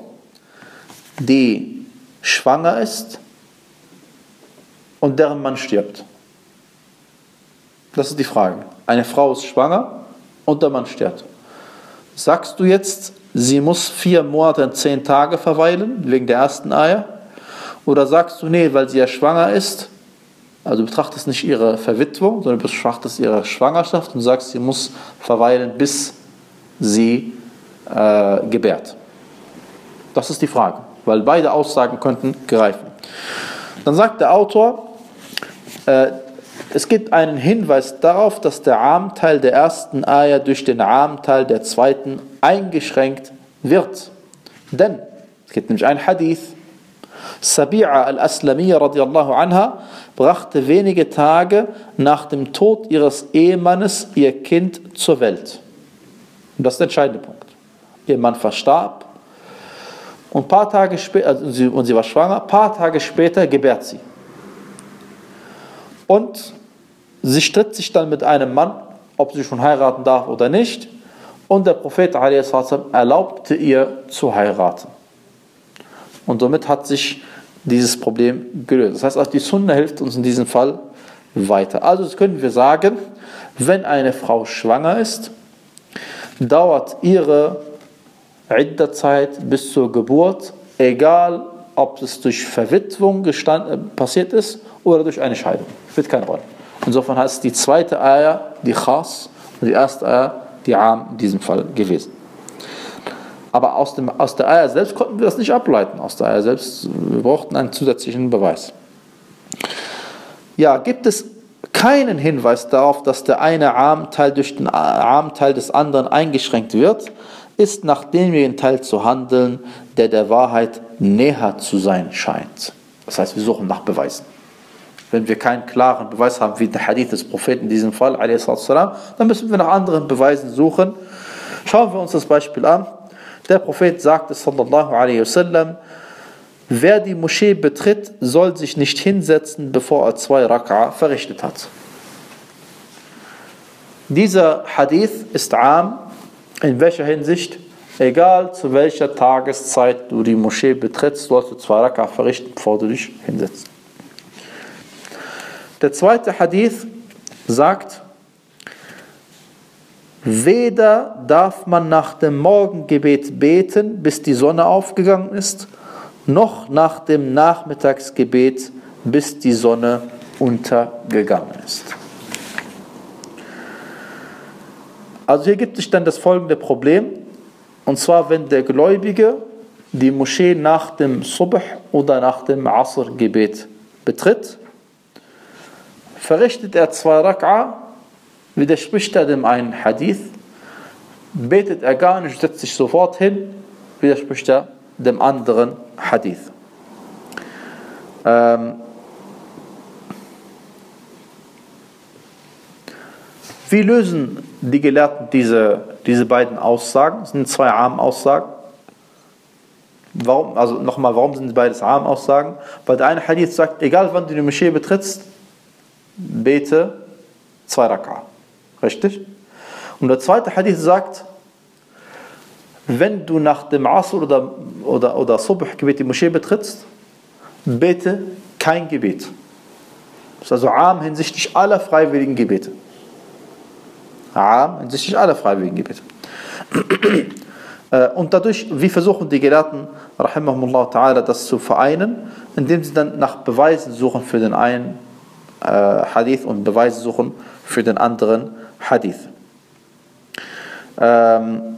die schwanger ist und deren Mann stirbt? Das ist die Frage. Eine Frau ist schwanger und der Mann stirbt. Sagst du jetzt, sie muss vier Monate und zehn Tage verweilen, wegen der ersten Eier? Oder sagst du, nee, weil sie ja schwanger ist, also betrachtest nicht ihre Verwitwung, sondern betrachtest ihre Schwangerschaft und sagst, sie muss verweilen, bis sie äh, gebärt. Das ist die Frage weil beide Aussagen könnten greifen. Dann sagt der Autor, äh, es gibt einen Hinweis darauf, dass der Armteil der ersten Ayah durch den Armteil der zweiten eingeschränkt wird. Denn es gibt nämlich einen Hadith, Sabi'a al-Aslamiyya radiallahu anha brachte wenige Tage nach dem Tod ihres Ehemannes ihr Kind zur Welt. Und das ist der entscheidende Punkt. Ihr Mann verstarb und paar Tage später, also sie, und sie war schwanger, ein paar Tage später gebärt sie. Und sie stritt sich dann mit einem Mann, ob sie schon heiraten darf oder nicht. Und der Prophet erlaubte ihr zu heiraten. Und somit hat sich dieses Problem gelöst. Das heißt, auch die Sunna hilft uns in diesem Fall weiter. Also das können wir sagen, wenn eine Frau schwanger ist, dauert ihre Idda-Zeit bis zur Geburt, egal ob es durch Verwitwung äh, passiert ist oder durch eine Scheidung. Spielt keine Rolle. Insofern heißt die zweite Eier die Khas und die erste Eier die Am in diesem Fall gewesen. Aber aus, dem, aus der Eier selbst konnten wir das nicht ableiten. Aus der Eier selbst, wir brauchten einen zusätzlichen Beweis. Ja, gibt es keinen Hinweis darauf, dass der eine Armteil durch den Armteil des anderen eingeschränkt wird, ist nach demjenigen Teil zu handeln, der der Wahrheit näher zu sein scheint. Das heißt, wir suchen nach Beweisen. Wenn wir keinen klaren Beweis haben, wie der Hadith des Propheten in diesem Fall, dann müssen wir nach anderen Beweisen suchen. Schauen wir uns das Beispiel an. Der Prophet sagte, sallallahu alaihi wasallam, wer die Moschee betritt, soll sich nicht hinsetzen, bevor er zwei Raka'a verrichtet hat. Dieser Hadith ist arm in welcher Hinsicht? Egal zu welcher Tageszeit du die Moschee betrittst, sollst du zwei Raka verrichten, bevor du dich hinsetzt. Der zweite Hadith sagt, weder darf man nach dem Morgengebet beten, bis die Sonne aufgegangen ist, noch nach dem Nachmittagsgebet, bis die Sonne untergegangen ist. Also hier gibt es dann das folgende Problem. Und zwar, wenn der Gläubige die Moschee nach dem Subh oder nach dem Asr-Gebet betritt, verrichtet er zwei Rak'a, widerspricht er dem einen Hadith, betet er gar nicht, setzt sich sofort hin, widerspricht er dem anderen Hadith. Ähm, Wie lösen die Gelehrten diese, diese beiden Aussagen? Es sind zwei Armaussagen. Warum, also nochmal, warum sind beides Armaussagen? Weil der eine Hadith sagt, egal wann du die Moschee betrittst, bete zwei Raka. Richtig? Und der zweite Hadith sagt, wenn du nach dem Asr oder, oder, oder Subh-Gebet die Moschee betrittst, bete kein Gebet. Das ist also arm hinsichtlich aller freiwilligen Gebete. Am hinsichtlich aller freiwilligen Gebete. Äh, und dadurch, wie versuchen die Gelehrten, rahimahumullah ta'ala, das zu vereinen, indem sie dann nach Beweisen suchen für den einen äh, Hadith und Beweise suchen für den anderen Hadith. Ähm,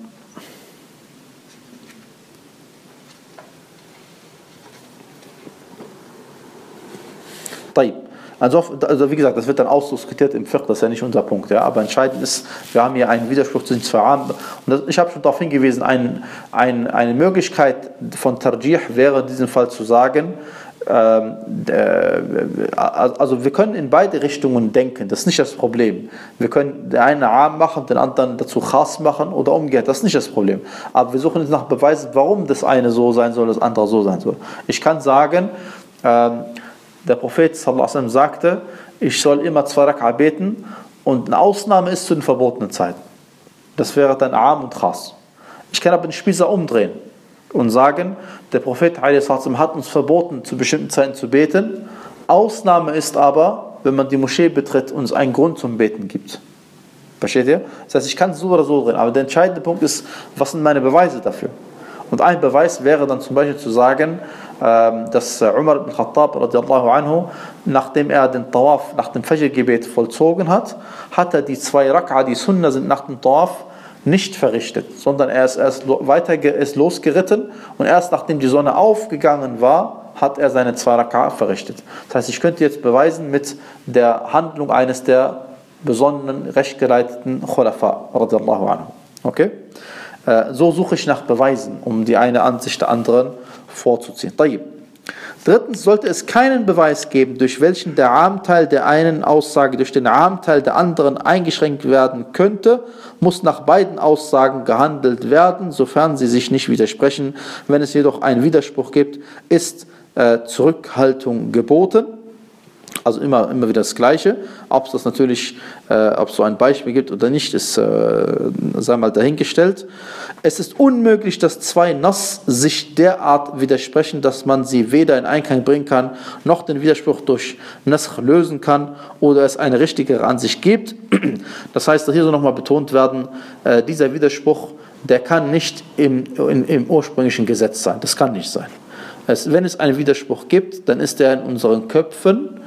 طيب also, also wie gesagt, das wird dann ausdiskutiert im Fiqh, das ist ja nicht unser Punkt. Ja? Aber entscheidend ist, wir haben hier einen Widerspruch zwischen zwei Armen. Und das, ich habe schon darauf hingewiesen, ein, ein, eine Möglichkeit von Tarjih wäre in diesem Fall zu sagen, ähm, äh, also wir können in beide Richtungen denken, das ist nicht das Problem. Wir können den einen Arm machen, den anderen dazu Khas machen oder umgekehrt, das ist nicht das Problem. Aber wir suchen jetzt nach Beweisen, warum das eine so sein soll, das andere so sein soll. Ich kann sagen, ähm, der Prophet sallam, sagte, ich soll immer zwei Raka beten und eine Ausnahme ist zu den verbotenen Zeiten. Das wäre dann Arm und Khas. Ich kann aber den Spießer umdrehen und sagen, der Prophet hat uns verboten, zu bestimmten Zeiten zu beten. Ausnahme ist aber, wenn man die Moschee betritt und es einen Grund zum Beten gibt. Versteht ihr? Das heißt, ich kann es so oder so drehen, aber der entscheidende Punkt ist, was sind meine Beweise dafür? Und ein Beweis wäre dann zum Beispiel zu sagen, ähm, dass Umar ibn Khattab radiallahu anhu, nachdem er den Tawaf nach dem Fajr-Gebet vollzogen hat, hat er die zwei Rak'a, die Sunna sind nach dem Tawaf, nicht verrichtet, sondern er ist erst weiter ist losgeritten und erst nachdem die Sonne aufgegangen war, hat er seine zwei Rak'a verrichtet. Das heißt, ich könnte jetzt beweisen mit der Handlung eines der besonderen, rechtgeleiteten Khulafa radiallahu anhu. Okay? Äh, so suche ich nach Beweisen, um die eine Ansicht der anderen vorzuziehen. Drittens sollte es keinen Beweis geben, durch welchen der Armteil der einen Aussage durch den Armteil der anderen eingeschränkt werden könnte, muss nach beiden Aussagen gehandelt werden, sofern sie sich nicht widersprechen. Wenn es jedoch einen Widerspruch gibt, ist äh, Zurückhaltung geboten. Also immer, immer wieder das Gleiche. Ob es natürlich, äh, ob es so ein Beispiel gibt oder nicht, ist, äh, sei mal dahingestellt. Es ist unmöglich, dass zwei Nass sich derart widersprechen, dass man sie weder in Einklang bringen kann, noch den Widerspruch durch Nass lösen kann oder es eine richtigere Ansicht gibt. Das heißt, hier so nochmal betont werden, äh, dieser Widerspruch, der kann nicht im, in, im ursprünglichen Gesetz sein. Das kann nicht sein. Es, wenn es einen Widerspruch gibt, dann ist er in unseren Köpfen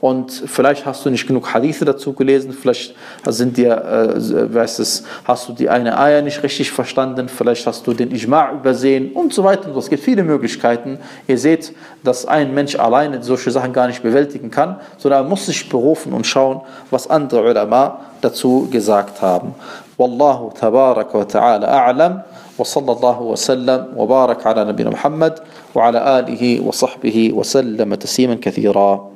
und vielleicht hast du nicht genug Hadithe dazu gelesen, vielleicht sind dir, äh, weißt es, hast du die eine Eier nicht richtig verstanden, vielleicht hast du den Ijma' übersehen und so weiter. Es gibt viele Möglichkeiten. Ihr seht, dass ein Mensch alleine solche Sachen gar nicht bewältigen kann, sondern er muss sich berufen und schauen, was andere Ulama dazu gesagt haben. Wallahu tabarak wa ta'ala a'lam. وصلى الله وسلم وبارك على نبينا محمد وعلى اله وصحبه وسلم تسليما كثيرا